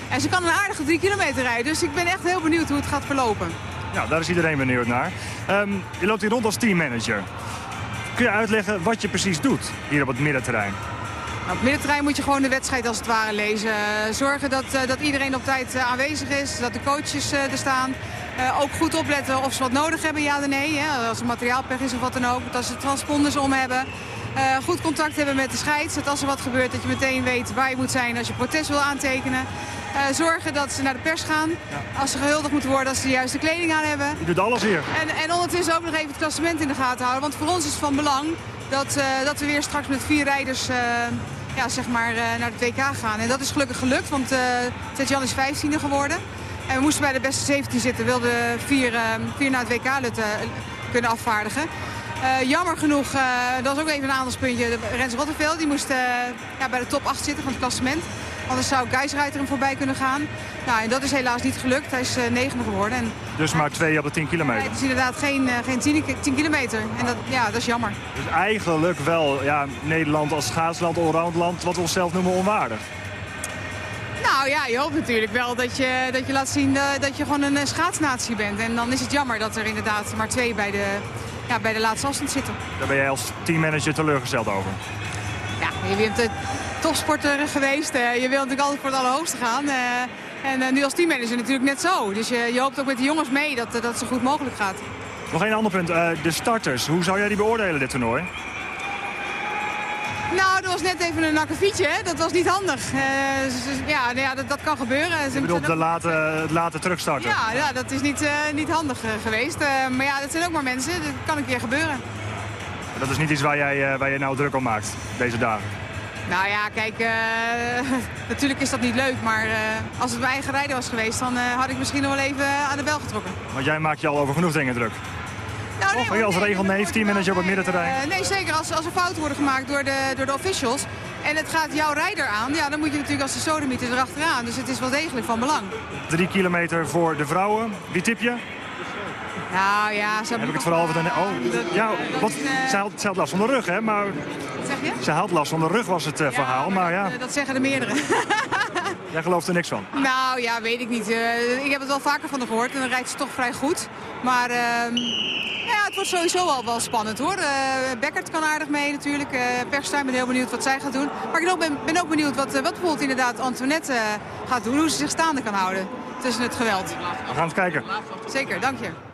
En ze kan een aardige drie kilometer rijden, dus ik ben echt heel benieuwd hoe het gaat verlopen. Nou, daar is iedereen benieuwd naar. Ehm, je loopt hier rond als teammanager. Kun je uitleggen wat je precies doet hier op het middenterrein? Nou, op het middenterrein moet je gewoon de wedstrijd als het ware lezen. Eh, zorgen dat, dat iedereen op tijd aanwezig is, dat de coaches er staan. Eh, ook goed opletten of ze wat nodig hebben, ja of nee. Hè? Als er materiaalpech is of wat dan ook. Dat ze transponders om hebben. Eh, goed contact hebben met de scheids. Dat als er wat gebeurt, dat je meteen weet waar je moet zijn als je protest wil aantekenen. Eh, zorgen dat ze naar de pers gaan. Als ze gehuldigd moeten worden, dat ze de juiste kleding aan hebben. Je doet alles hier. En, en ondertussen ook nog even het klassement in de gaten houden. Want voor ons is het van belang dat, dat we weer straks met vier rijders ja, zeg maar, naar het WK gaan. En dat is gelukkig gelukt, want eh Tetjan is 15e geworden. En we moesten bij de beste 17 zitten. We wilden vier, eh, vier naar het WK lutten, eh, kunnen afvaardigen. Eh, jammer genoeg, eh, dat was ook even een aandachtspuntje. Rens Rotterveld die moest ja, bij de top 8 zitten van het klassement. Anders zou Geisreiter hem voorbij kunnen gaan. Nou, en dat is helaas niet gelukt. Hij is negende geworden. En Dus maar twee op de 10 kilometer. het is inderdaad geen, geen 10, ki- 10 kilometer. En dat, ja, dat is jammer. Dus eigenlijk wel ja, Nederland als schaatsland, allroundland, wat we onszelf noemen onwaardig. Nou ja, je hoopt natuurlijk wel dat je, dat je laat zien eh, dat je gewoon een eh, schaatsnatie bent. En dan is het jammer dat er inderdaad maar twee bij de, ja, bij de laatste afstand zitten. Daar ben jij als teammanager teleurgesteld over. Ja, je bent de topsporter geweest. eh, je wil natuurlijk altijd voor het allerhoogste gaan. en nu als teammanager natuurlijk net zo. Dus je, je hoopt ook met de jongens mee dat, dat het zo goed mogelijk gaat. Nog één ander punt, de starters. Hoe zou jij die beoordelen, dit toernooi? Nou, dat was net even een akkefietje, hè? Dat was niet handig. Eh, dus- dus, ja, nou ja dat, dat kan gebeuren. Ze Ik zijn bedoel, de late, het late terugstarten. Ja, ja, dat is niet, eh, niet handig eh, geweest. Maar ja, dat zijn ook maar mensen. Dat kan een keer gebeuren. Dat is niet iets waar jij, waar je nou druk om maakt, deze dagen. Nou ja, kijk, natuurlijk is dat niet leuk. Maar als het mijn eigen rijder was geweest, dan had ik misschien nog wel even aan de bel getrokken. Want jij maakt je al over genoeg dingen druk. Nou, nee, Of je als nee, regelneef, teammanager op het middenterrein. Eh, nee, zeker als, als er fouten worden gemaakt door de, door de officials. En het gaat jouw rijder aan, ja, dan moet je natuurlijk als de sodemieter erachteraan. Dus het is wel degelijk van belang. Drie kilometer voor de vrouwen. Wie tip je? Nou ja, ze Heb ik het vooral over de... Oh, dat- ja, dat wat, is, eh, ze, had, ze last van de rug, hè? Maar Wat zeg je? ze had last van de rug was het eh, verhaal. Maar ja, Eh, Dat zeggen de meerdere. Jij gelooft er niks van? Nou ja, weet ik niet. Eh, ik heb het wel vaker van haar gehoord en dan rijdt ze toch vrij goed. Maar ehm, ja, het wordt sowieso al wel spannend hoor. Uh, Beckert kan aardig mee natuurlijk. Uh, Perstuin ben heel benieuwd wat zij gaat doen. Maar ik ben, ben ook benieuwd wat, wat bijvoorbeeld inderdaad Antoinette gaat doen. Hoe ze zich staande kan houden tussen het geweld. We gaan het kijken. Zeker, dank je.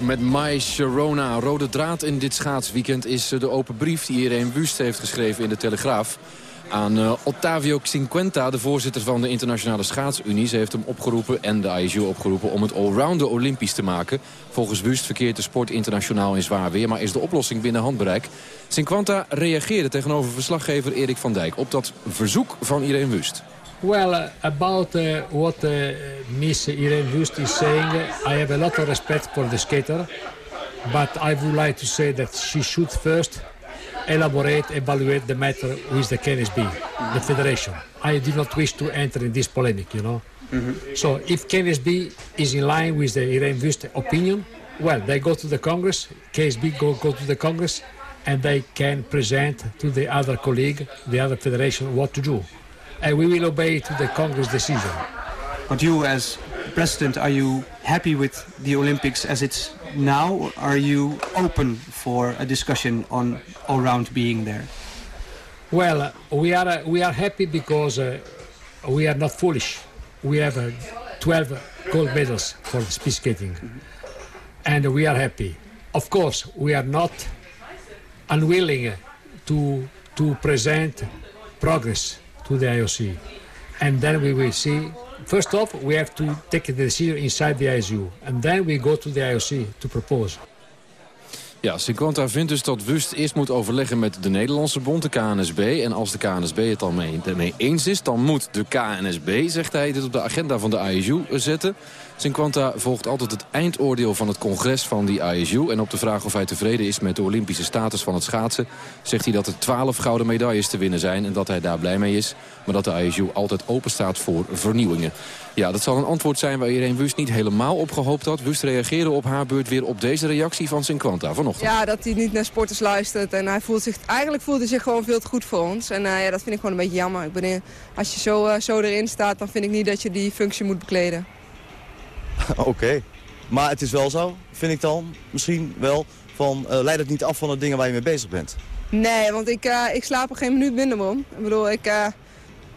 Met Mai Sharona. Rode draad in dit schaatsweekend is eh, de open brief die Irene Wust heeft geschreven in de Telegraaf. Aan uh, Ottavio Cinquenta, de voorzitter van de Internationale Schaatsunie. Ze heeft hem opgeroepen en de ISU opgeroepen om het allrounder olympisch te maken. Volgens Wust verkeert de sport internationaal in zwaar weer, maar is de oplossing binnen handbereik. Cinquenta reageerde tegenover verslaggever Erik van Dijk op dat verzoek van Irene Wust. Well, uh, about uh, what uh, Miss Irene Wust is saying, I have a lot of respect for the skater, but I would like to say that she should first elaborate, evaluate the matter with the KNSB, the federation. I do not wish to enter in this polemic, you know. Mm -hmm. So if KNSB is in line with the Irene Wust opinion, well, they go to the Congress, KSB go, go to the Congress, and they can present to the other colleague, the other federation, what to do and we will obey to the Congress decision. But you, as president, are you happy with the Olympics as it's now? Are you open for a discussion on all round being there? Well, uh, we are uh, we are happy because uh, we are not foolish. We have uh, 12 gold medals for speed skating, mm -hmm. and we are happy. Of course, we are not unwilling to to present progress to the IOC. And then we will see first off, we have to take the decision inside the ISU. And then we go to the IOC to propose. Ja, Cinquanta vindt dus dat Wust eerst moet overleggen met de Nederlandse bond, de KNSB. En als de KNSB het dan mee, mee eens is, dan moet de KNSB, zegt hij, dit op de agenda van de ISU zetten. Cinquanta volgt altijd het eindoordeel van het congres van die ISU. En op de vraag of hij tevreden is met de Olympische status van het schaatsen... zegt hij dat er 12 gouden medailles te winnen zijn en dat hij daar blij mee is. Maar dat de ISU altijd open staat voor vernieuwingen. Ja, dat zal een antwoord zijn waar iedereen Wust niet helemaal op gehoopt had. Wust reageerde op haar beurt weer op deze reactie van Cinquanta vanochtend. Ja, dat hij niet naar sporters luistert. En hij voelt zich, eigenlijk voelt hij zich gewoon veel te goed voor ons. En eh, ja, dat vind ik gewoon een beetje jammer. Ik bedoel, als je zo, eh, zo erin staat, dan vind ik niet dat je die functie moet bekleden. Oké. Maar het is wel zo, vind ik dan, misschien wel, van eh, leid het niet af van de dingen waar je mee bezig bent. Nee, want ik, eh, ik slaap er geen minuut minder. Ik bedoel, ik, eh,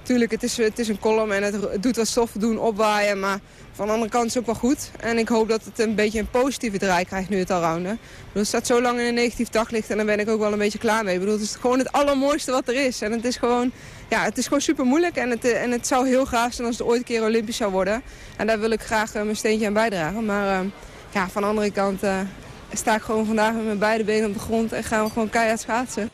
tuurlijk, het is, het is een column en het, doet wat stof doen, opwaaien. Maar van de andere kant is het ook wel goed. En ik hoop dat het een beetje een positieve draai krijgt nu het allrounden. Bedoel, Het staat zo lang in een negatief daglicht en daar ben ik ook wel een beetje klaar mee. Ik bedoel, het is gewoon het allermooiste wat er is. En het is gewoon, ja, het is gewoon super moeilijk. En het, en het zou heel graag zijn als het ooit een keer Olympisch zou worden. En daar wil ik graag eh, mijn steentje aan bijdragen. Maar eh, ja, van de andere kant eh, sta ik gewoon vandaag met mijn beide benen op de grond en gaan we gewoon keihard schaatsen.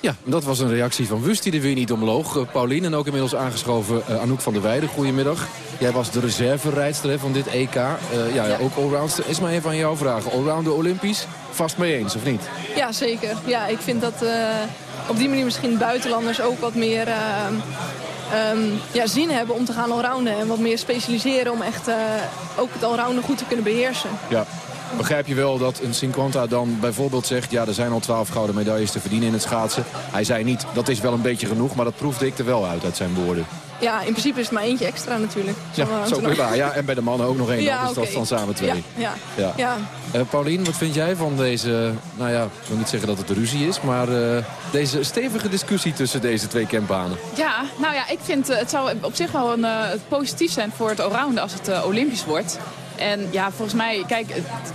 Ja, dat was een reactie van Wust die er weer niet omloog. Uh, Paulien en ook inmiddels aangeschoven uh, Anouk van der Weijden. Goedemiddag. Jij was de reserverijdster hè, van dit EK. Uh, ja, ja, ook allroundster. Is maar even aan jou vragen. Allrounder Olympisch, vast mee eens of niet? Ja, zeker. Ja, ik vind dat op die manier misschien buitenlanders ook wat meer um, ja, zin hebben om te gaan allrounden. En wat meer specialiseren om echt uh, ook het allrounden goed te kunnen beheersen. Ja. Begrijp je wel dat een Cinquanta dan bijvoorbeeld zegt... ja, er zijn al twaalf gouden medailles te verdienen in het schaatsen. Hij zei niet, dat is wel een beetje genoeg, maar dat proefde ik er wel uit uit zijn woorden. Ja, in principe is het maar eentje extra natuurlijk. Ja, zo weer waar. Ja, en bij de mannen ook nog één. Ja, dus okay. dat dan samen twee. Ja, ja, ja. ja. Uh, Paulien, wat vind jij van deze... Nou ja, ik wil niet zeggen dat het ruzie is... maar uh, deze stevige discussie tussen deze twee campanen? Ja, nou ja, ik vind uh, het zou op zich wel een, positief zijn voor het allrounden als het Olympisch wordt. En ja, volgens mij, kijk,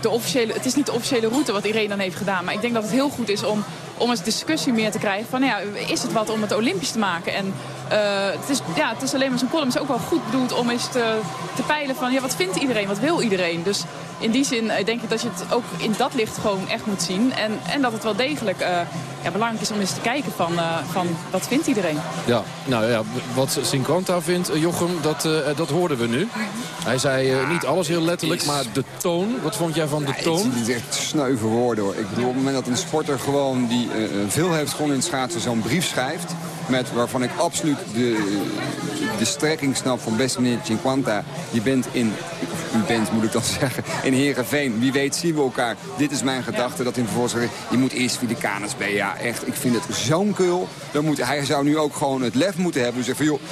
de officiële, het is niet de officiële route wat Irene dan heeft gedaan. Maar ik denk dat het heel goed is om, om eens discussie meer te krijgen. Van ja, is het wat om het Olympisch te maken? En het, is, ja, het is alleen maar zo'n column. Het is ook wel goed bedoeld om eens te, te peilen van ja, wat vindt iedereen? Wat wil iedereen? Dus in die zin denk ik dat je het ook in dat licht gewoon echt moet zien. En, en dat het wel degelijk uh, ja, belangrijk is om eens te kijken van, uh, van wat vindt iedereen. Ja, nou ja, wat Cinquanta vindt, Jochem, dat, uh, dat hoorden we nu. Hij zei niet alles heel letterlijk, maar de toon. Wat vond jij van de ja, toon? Het is echt sneuve woorden hoor. Ik bedoel, op het moment dat een sporter gewoon die veel heeft gewonnen in het schaatsen zo'n brief schrijft. Met waarvan ik absoluut de, de strekking snap van beste meneer Cinquanta. Je bent in, u bent moet ik dan zeggen, in Heerenveen. Wie weet zien we elkaar. Dit is mijn gedachte. Dat in vervolgens je moet eerst via de KNSB. Ja, echt, ik vind het zo'n kul. Dan moet, hij zou nu ook gewoon het lef moeten hebben. Dus zeggen van, joh,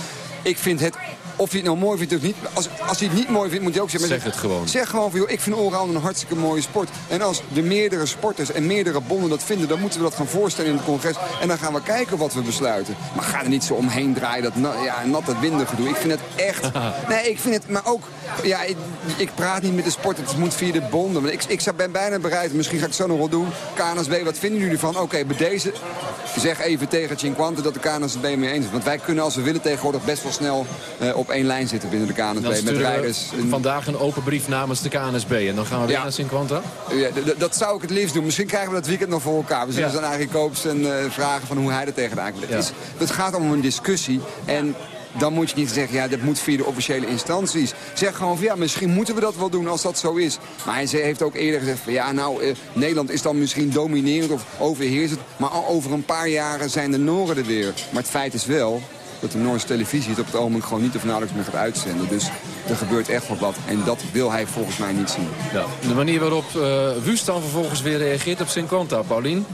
ik vind het of je het nou mooi vindt of niet. Als, als hij het niet mooi vindt, moet hij ook zeggen... Zeg het gewoon. Zeg gewoon van, joh, ik vind allround een hartstikke mooie sport. En als de meerdere sporters en meerdere bonden dat vinden... dan moeten we dat gaan voorstellen in het congres. En dan gaan we kijken wat we besluiten. Maar ga er niet zo omheen draaien, dat na, ja, natte winden gedoe. Ik vind het echt... nee, ik vind het... Maar ook... Ja, ik, ik praat niet met de sport. Het moet via de bonden. Maar ik, ik ben bijna bereid. Misschien ga ik het zo nog wel doen. KNSB, wat vinden jullie van? Oké, okay, bij deze... Zeg even tegen Cinquante dat de KNSB mee eens is. Want wij kunnen als we willen tegenwoordig best wel snel uh, op één lijn zitten binnen de KNSB. met rijders. Vandaag een open brief namens de KNSB. En dan gaan we weer ja. naar Cinquanta? Ja, dat zou ik het liefst doen. Misschien krijgen we dat weekend nog voor elkaar. We zullen ja. dan eigenlijk Koops en uh, vragen van hoe hij er tegenaan kijkt. Ja. Het, het gaat om een discussie. En dan moet je niet zeggen, ja, dat moet via de officiële instanties. Zeg gewoon van, ja, misschien moeten we dat wel doen als dat zo is. Maar hij heeft ook eerder gezegd van, ja, nou, eh, Nederland is dan misschien dominerend of overheersend. Maar al over een paar jaren zijn de Noren er weer. Maar het feit is wel dat de Noorse televisie het op het ogenblik gewoon niet of nauwelijks meer gaat uitzenden. Dus er gebeurt echt wel wat. En dat wil hij volgens mij niet zien. Ja. De manier waarop uh, Wust dan vervolgens weer reageert op Cinquanta, Paulien?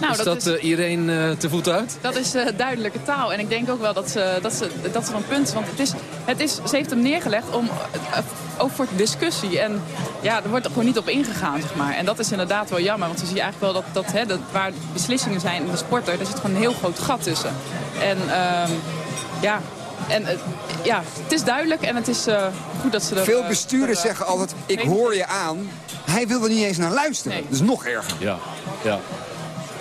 Nou, is dat, dat is, uh, iedereen uh, te voet uit? Dat is uh, duidelijke taal. En ik denk ook wel dat ze, dat ze, dat ze een punt is. Want het is, het is, ze heeft hem neergelegd om, ook voor discussie. En ja, er wordt er gewoon niet op ingegaan, zeg maar. En dat is inderdaad wel jammer. Want ze zie je eigenlijk wel dat, dat, hè, dat waar beslissingen zijn in de sporter... daar zit gewoon een heel groot gat tussen. En um, ja, en uh, ja, het is duidelijk en het is uh, goed dat ze er... Veel bestuurders uh, zeggen altijd, ik hoor je aan. Hij wil er niet eens naar luisteren. Nee. Dat is nog erger. Ja, ja.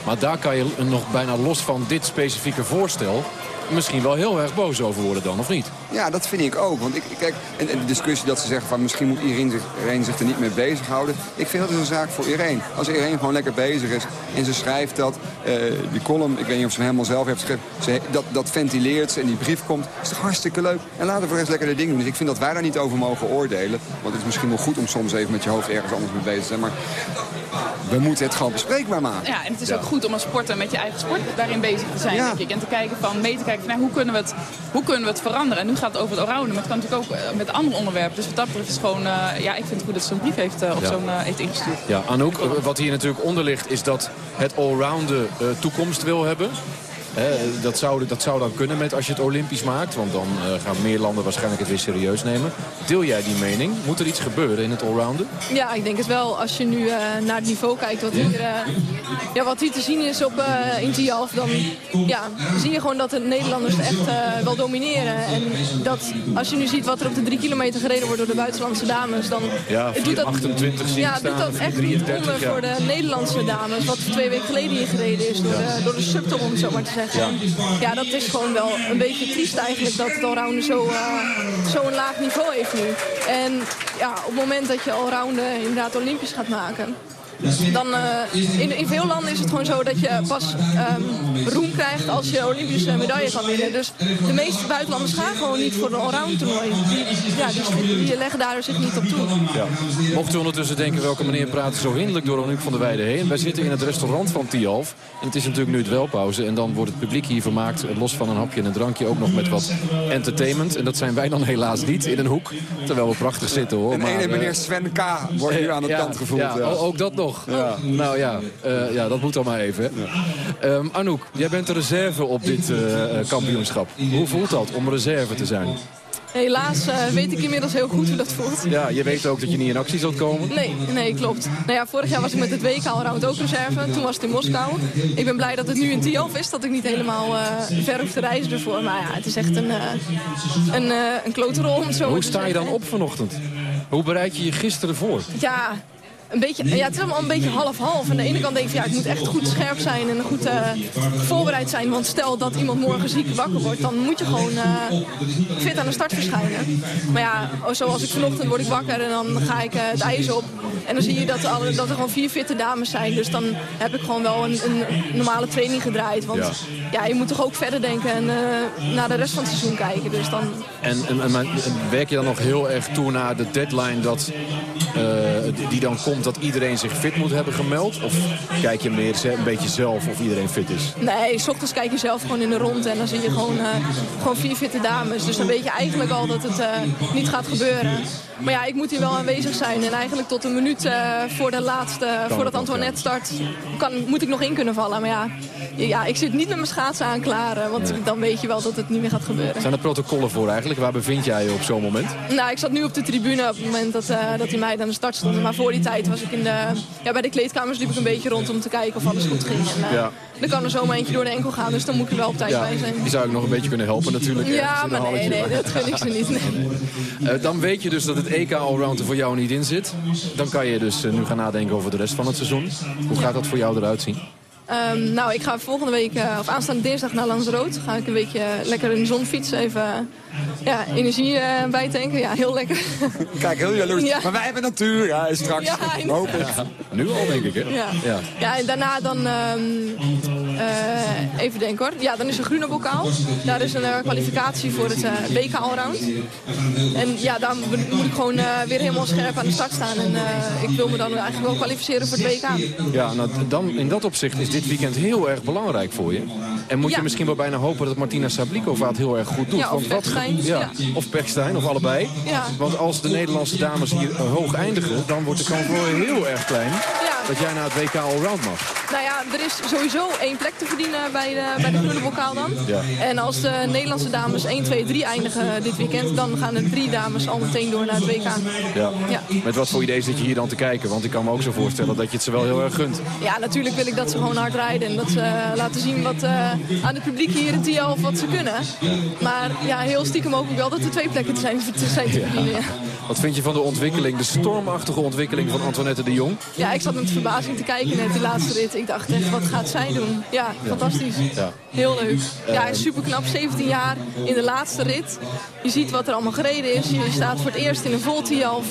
Maar daar kan je nog bijna los van dit specifieke voorstel... misschien wel heel erg boos over worden dan, of niet? Ja, dat vind ik ook. Want ik, kijk, en, en de discussie dat ze zeggen van misschien moet iedereen zich, iedereen zich er niet mee bezighouden. Ik vind dat is een zaak voor iedereen. Als iedereen gewoon lekker bezig is en ze schrijft dat, eh, die column, ik weet niet of ze hem helemaal zelf heeft geschreven, ze, dat, dat ventileert ze en die brief komt, is toch hartstikke leuk. En laten we voor eens lekker de dingen doen. Dus ik vind dat wij daar niet over mogen oordelen. Want het is misschien wel goed om soms even met je hoofd ergens anders mee bezig te zijn. Maar we moeten het gewoon bespreekbaar maken. Ja, en het is ook goed om als sporter met je eigen sport daarin bezig te zijn, Ja. denk ik. En te kijken van, mee te kijken van, nou, hoe, kunnen we het, hoe kunnen we het veranderen? En nu gaat het over het allrounden, maar het kan natuurlijk ook eh, met andere onderwerpen. Dus wat dat betreft is het gewoon, eh, ja, ik vind het goed dat ze zo'n brief heeft, eh, of Ja. zo'n heeft ingestuurd. Ja, Anouk, wat hier natuurlijk onder ligt is dat het allrounden eh, toekomst wil hebben. Dat, zou, dat zou dan kunnen met als je het olympisch maakt. Want dan eh, gaan meer landen waarschijnlijk het weer serieus nemen. Deel jij die mening? Moet er iets gebeuren in het allrounden? Ja, ik denk het wel. Als je nu eh, naar het niveau kijkt wat hier, eh, ja, wat hier te zien is op, in Tialf, dan ja, zie je gewoon dat de Nederlanders het echt wel domineren. En dat als je nu ziet wat er op de drie kilometer gereden wordt door de buitenlandse dames, dan Ja, het doet dat, 4,28 zie ik ja, staan, doet dat echt 4,33, onder ja. voor de Nederlandse dames. Wat twee weken geleden hier gereden is door, de, door de subtop, om het zo maar te zeggen. Ja. dat is gewoon wel een beetje triest eigenlijk dat het allrounden zo, eh, zo'n laag niveau heeft nu. En ja, op het moment dat je allrounden inderdaad olympisch gaat maken... Dan, eh, in, in veel landen is het gewoon zo dat je pas roem krijgt als je Olympische medaille kan winnen. Dus de meeste buitenlanders gaan gewoon niet voor een allround toernooi. Die, ja, die, die leggen daar zich niet op toe. Ja. Mocht u ondertussen denken welke meneer praat zo hinderlijk door Anouk van der Weijden heen. Wij zitten in het restaurant van Tialf. En het is natuurlijk nu het welpauze. En dan wordt het publiek hier vermaakt, los van een hapje en een drankje, ook nog met wat entertainment. En dat zijn wij dan helaas niet in een hoek. Terwijl we prachtig zitten hoor. En Maar, ene eh, meneer Sven K. wordt nu aan de ja, kant gevoeld. Ja, ja. o- ook dat nog. Nou ja, eh, ja, dat moet dan maar even. Ehm, Anouk, jij bent de reserve op dit eh, eh, kampioenschap. Hoe voelt dat om reserve te zijn? Helaas eh, weet ik inmiddels heel goed hoe dat voelt. Ja, je weet ook dat je niet in actie zult komen. Nee, nee, klopt. Nou ja, vorig jaar was ik met het WK Allround ook reserve. Toen was het in Moskou. Ik ben blij dat het nu in Tialf is. Dat ik niet helemaal eh, ver hoef te reizen ervoor. Maar ja, het is echt een, eh een, eh een klote rol om zo Hoe sta je dan op vanochtend? Hoe bereid je je gisteren voor? Ja, een beetje, ja, het is allemaal een beetje half-half. Aan de ene kant denk van, ja, ik moet echt goed scherp zijn en goed eh, voorbereid zijn. Want stel dat iemand morgen ziek wakker wordt, dan moet je gewoon eh, fit aan de start verschijnen. Maar ja, oh, zoals ik vanochtend word ik wakker en dan ga ik eh, het ijs op. En dan zie je dat, alle, dat er gewoon vier fitte dames zijn. Dus dan heb ik gewoon wel een, een normale training gedraaid. Want Ja. ja. je moet toch ook verder denken en naar de rest van het seizoen kijken. Dus dan, En, en, en- werk je dan nog heel erg toe naar de deadline dat, die dan komt dat iedereen zich fit moet hebben gemeld? Of kijk je meer een beetje zelf of iedereen fit is? Nee, s ochtends kijk je zelf gewoon in de rond en dan zie je gewoon, eh, gewoon vier fitte dames. Dus dan weet je eigenlijk al dat het eh, niet gaat gebeuren. Maar ja, ik moet hier wel aanwezig zijn. En eigenlijk tot een minuut eh, voor de laatste, voordat Antoinette start, kan, moet ik nog in kunnen vallen. Maar ja, ja, ik zit niet met mijn schaatsen aan klaar. eh, Want dan weet je wel dat het niet meer gaat gebeuren. Zijn er protocollen voor eigenlijk? Waar bevind jij je op zo'n moment? Nou, ik zat nu op de tribune op het moment dat, eh, dat die meiden aan de start stonden. Maar voor die tijd was ik in de... Ja, bij de kleedkamers liep ik een beetje rond om te kijken of alles goed ging. En, eh, Ja. Dan kan er zomaar eentje door de enkel gaan, dus dan moet ik er wel op tijd Ja, bij zijn. die zou ik nog een beetje kunnen helpen natuurlijk. Ja, maar nee, nee, dat gun ik ze niet. Nee. Eh, dan weet je dus dat het EK Allround er voor jou niet in zit. Dan kan je dus eh, nu gaan nadenken over de rest van het seizoen. Hoe gaat dat voor jou eruit zien? Ehm, nou, ik ga volgende week, eh, of aanstaande dinsdag naar Lanzarote. Ga ik een beetje lekker in de zon fietsen, even ja, energie eh bijtanken. Ja, heel lekker. Kijk, heel jaloers. Ja. Maar wij hebben natuur. Ja, straks. Ja. Nu al denk ik, hè? Ja. ja. Ja, en daarna dan, ehm, eh, even denken hoor. Ja, dan is er Grunebokaal. Daar is een eh, kwalificatie voor het WK Allround. En ja, daar moet ik gewoon eh, weer helemaal scherp aan de start staan. En eh, ik wil me dan eigenlijk wel kwalificeren voor het WK. Ja, nou, dan, in dat opzicht is dit weekend heel erg belangrijk voor je. En moet je misschien wel bijna hopen dat Martina Sablikova het heel erg goed doet. Ja, of Ja, ja. Of Pechstein, of allebei. Want als de Nederlandse dames hier eh, hoog eindigen... dan wordt de kans wel heel erg klein dat jij naar het WK Allround mag. Nou ja, er is sowieso één plek te verdienen bij de, bij de Groene Bokaal dan. En als de Nederlandse dames 1, 2, 3 eindigen dit weekend... dan gaan er drie dames al meteen door naar het WK. Ja. Ja. Met wat voor idee zit je hier dan te kijken? Want ik kan me ook zo voorstellen dat je het ze wel heel erg gunt. Ja, natuurlijk wil ik dat ze gewoon hard rijden. En dat ze eh, laten zien wat, eh, aan het publiek hier in Tialf wat ze kunnen. Maar ja, heel stiekem hoop ik wel dat er twee plekken te zijn, te zijn te verdienen. Ja. Wat vind je van de ontwikkeling, de stormachtige ontwikkeling van Antoinette de Jong? Ja, ik zat met verbazing te kijken net, die laatste rit. Ik dacht echt, wat gaat zij doen? Ja, fantastisch. Ja. Heel leuk. Ja, super knap. 17 jaar in de laatste rit. Je ziet wat er allemaal gereden is. Je staat voor het eerst in een Voltialf.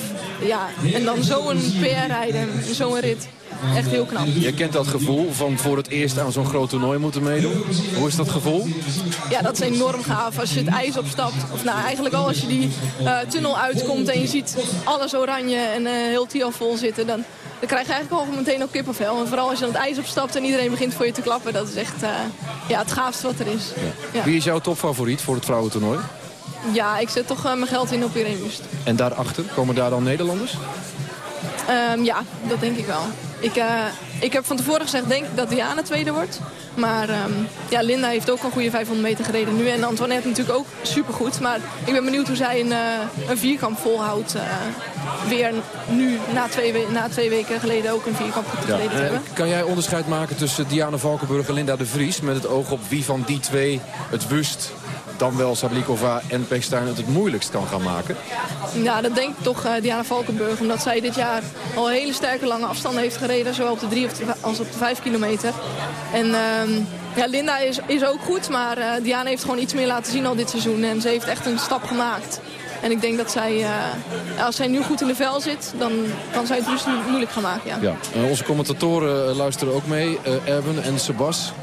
Ja, en dan zo'n PR rijden, zo'n rit. Echt heel knap. Je kent dat gevoel van voor het eerst aan zo'n groot toernooi moeten meedoen. Hoe is dat gevoel? Ja, dat is enorm gaaf als je het ijs opstapt. Of nou, eigenlijk al als je die eh, tunnel uitkomt en je ziet alles oranje en eh, heel Tialf vol zitten. Dan, dan krijg je eigenlijk al meteen ook kippenvel. En vooral als je dan het ijs opstapt en iedereen begint voor je te klappen. Dat is echt eh, ja, het gaafste wat er is. Ja. Wie is jouw topfavoriet voor het vrouwentoernooi? Ja, ik zet toch mijn geld in op Irene Wust. En daarachter, komen daar dan Nederlanders? Ehm, ja, dat denk ik wel. Ik, eh, ik heb van tevoren gezegd, denk ik dat Diana tweede wordt. Maar ehm, ja, Linda heeft ook een goede 500 meter gereden nu. En Antoinette natuurlijk ook supergoed. Maar ik ben benieuwd hoe zij een, eh, een vierkamp volhoudt. eh, weer nu, na twee, we- na twee weken geleden, ook een vierkamp gereden te hebben. kan jij onderscheid maken tussen Diana Valkenburg en Linda de Vries... met het oog op wie van die twee het Wust, dan wel Sablikova en Pekstein het het moeilijkst kan gaan maken? Ja, dat denk ik toch eh, Diana Valkenburg. Omdat zij dit jaar al hele sterke lange afstanden heeft gereden. Zowel op de drie als op de vijf kilometer. En ehm, ja, Linda is, is ook goed. Maar eh, Diana heeft gewoon iets meer laten zien al dit seizoen. En ze heeft echt een stap gemaakt. En ik denk dat zij, eh, als zij nu goed in de vel zit, dan kan zij het dus nu moeilijk gaan maken. Ja. Ja. Onze commentatoren luisteren ook mee, Erwin en Sebas.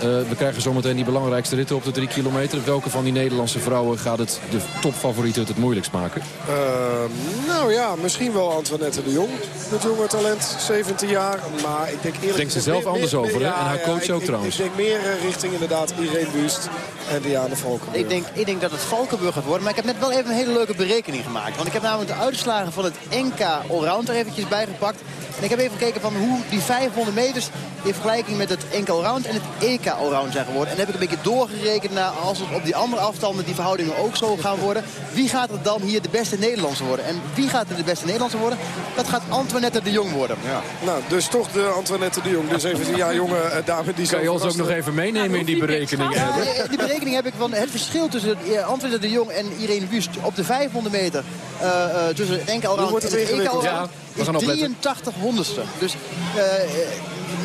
Eh, we krijgen zometeen die belangrijkste ritten op de drie kilometer. Welke van die Nederlandse vrouwen gaat het de topfavorieten het het moeilijkst maken? Ehm, nou ja, misschien wel Antoinette de Jong. Het jonge talent, 17 jaar. Maar ik denk eerlijk Denkt ze zelf meer- anders meer- over, hè? ja, En haar ja, coach ik- ook ik- trouwens. Ik denk meer eh, richting inderdaad Irene Wust en Diana Valkenburg. Ik denk, ik denk dat het Valkenburg gaat worden. Maar ik heb net wel even een hele leuke berekening gemaakt. Want ik heb namelijk de uitslagen van het NK Allround er eventjes bijgepakt. En ik heb even gekeken van hoe die 500 meters in vergelijking met het NK Allround en het EK Allround zijn geworden. En dan heb ik een beetje doorgerekend naar als het op die andere afstanden die verhoudingen ook zo gaan worden. Wie gaat er dan hier de beste Nederlandse worden? En wie gaat er de beste Nederlandse worden? Dat gaat Antoinette de Jong worden. Ja. Nou, dus toch de Antoinette de Jong. De 17 jaar jonge eh, dame die Kan je ons ook nog even meenemen in die berekening? Ja, Erwin? eh, die berekening heb ik van het verschil tussen eh, Antoinette de Jong en Irene Wust op de 500 meter eh, eh, tussen het NK Allround wordt en het EK? Allround Ja, is opletten. 83 honderdste. Dus eh,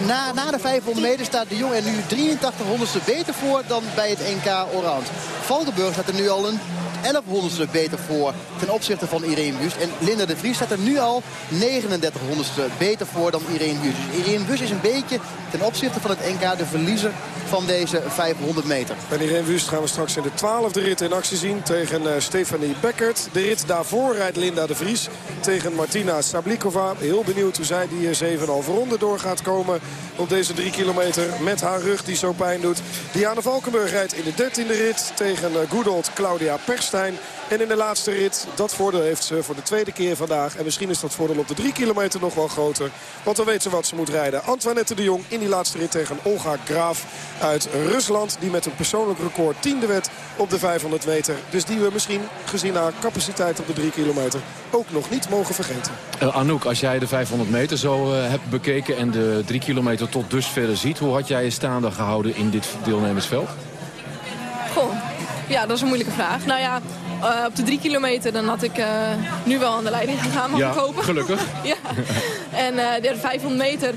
na, na de 500 meter staat de Jong er nu 83 honderdste beter voor dan bij het NK Allround. Valkenburg staat er nu al een 11 honderdste beter voor ten opzichte van Irene Wust. En Linda de Vries staat er nu al 39 honderdste beter voor dan Irene Wust. Dus Irene Wust is een beetje ten opzichte van het NK de verliezer van deze 500 meter. En Irene Wust gaan we straks in de twaalfde rit in actie zien tegen eh, Stefanie Beckert. De rit daarvoor rijdt Linda de Vries tegen Martina Sablikova. Heel benieuwd hoe zij die eh, 7,5 ronde door gaat komen op deze 3 kilometer. Met haar rug die zo pijn doet. Diana Valkenburg rijdt in de dertiende rit tegen eh, good old Claudia Perstijn. En in de laatste rit, dat voordeel heeft ze voor de tweede keer vandaag. En misschien is dat voordeel op de 3 kilometer nog wel groter. Want dan weet ze wat ze moet rijden. Antoinette de Jong in die laatste rit tegen Olga Graaf uit Rusland. Die met een persoonlijk record tiende werd op de 500 meter. Dus die we misschien gezien haar capaciteit op de 3 kilometer ook nog niet mogen vergeten. Eh, Anouk, als jij de 500 meter zo eh, hebt bekeken en de 3 kilometer tot dusver ziet... hoe had jij je staande gehouden in dit deelnemersveld? Ja, dat is een moeilijke vraag. Nou ja, eh, op de drie kilometer dan had ik eh, nu wel aan de leiding gegaan, mag Ja, ik hopen. gelukkig. ja. En eh, de 500 meter,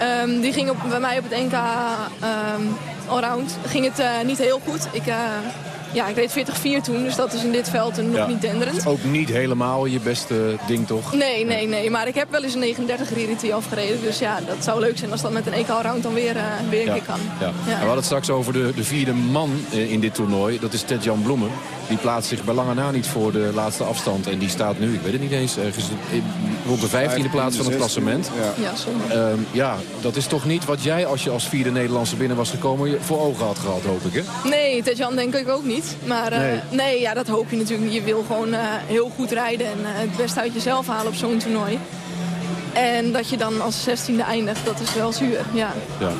ehm, die ging op, bij mij op het NK ehm allround, ging het niet heel goed. Ik, ja, ik reed 40-4 toen, dus dat is in dit veld nog Ja. niet denderend. Ook niet helemaal je beste ding, toch? Nee, nee, nee. Maar ik heb wel eens een 39 Ririti afgereden. Dus ja, dat zou leuk zijn als dat met een EK allround dan weer, eh, weer een keer kan. Ja. Ja. En we hadden het straks over de, de vierde man eh, in dit toernooi. Dat is Ted-Jan Bloemen. Die plaatst zich bij lange na niet voor de laatste afstand. En die staat nu, ik weet het niet eens, ergens in- rond de vijftiende plaats van het klassement. Ja. Ehm, ja, dat is toch niet wat jij als je als vierde Nederlandse binnen was gekomen... je voor ogen had gehad, hoop ik, hè? Nee, Tetjan denk ik ook niet. Maar eh, Nee. nee. ja, dat hoop je natuurlijk niet. Je wil gewoon eh, heel goed rijden en eh, het beste uit jezelf halen op zo'n toernooi. En dat je dan als zestiende eindigt, dat is wel zuur. Ja. Ja.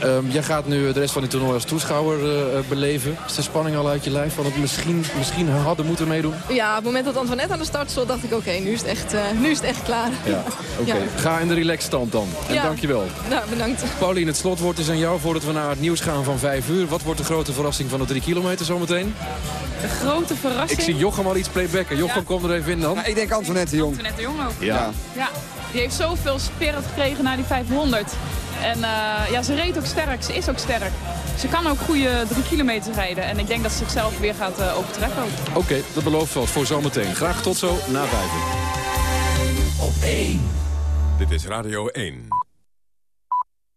Ehm, jij gaat nu de rest van dit toernooi als toeschouwer eh, eh, beleven. Is de spanning al uit je lijf? Van het misschien, misschien hadden moeten meedoen? Ja, op het moment dat Antoinette aan de start stond, dacht ik oké, nu, is het echt, eh, nu is het echt klaar. Ja, oké. Ja. Ga in de relaxstand dan. En Ja. dankjewel. Nou, bedankt. Paulien, het slotwoord is aan jou voordat we naar het nieuws gaan van 5 uur. Wat wordt de grote verrassing van de 3 kilometer zometeen? De grote verrassing. Ik zie Jochem al iets playbacken. Jochem, kom er even in dan. ik denk Antoinette Jong. Antoinette de Jong ook. Ja. Ja, die heeft zoveel spirit gekregen na die 500. En eh, ja, ze reed ook sterk. Ze is ook sterk. Ze kan ook goede drie kilometer rijden. En ik denk dat ze zichzelf weer gaat eh, overtreffen ook. Oké, dat belooft wat voor zometeen. Graag tot zo na 5 uur. Op 1. Dit is Radio 1.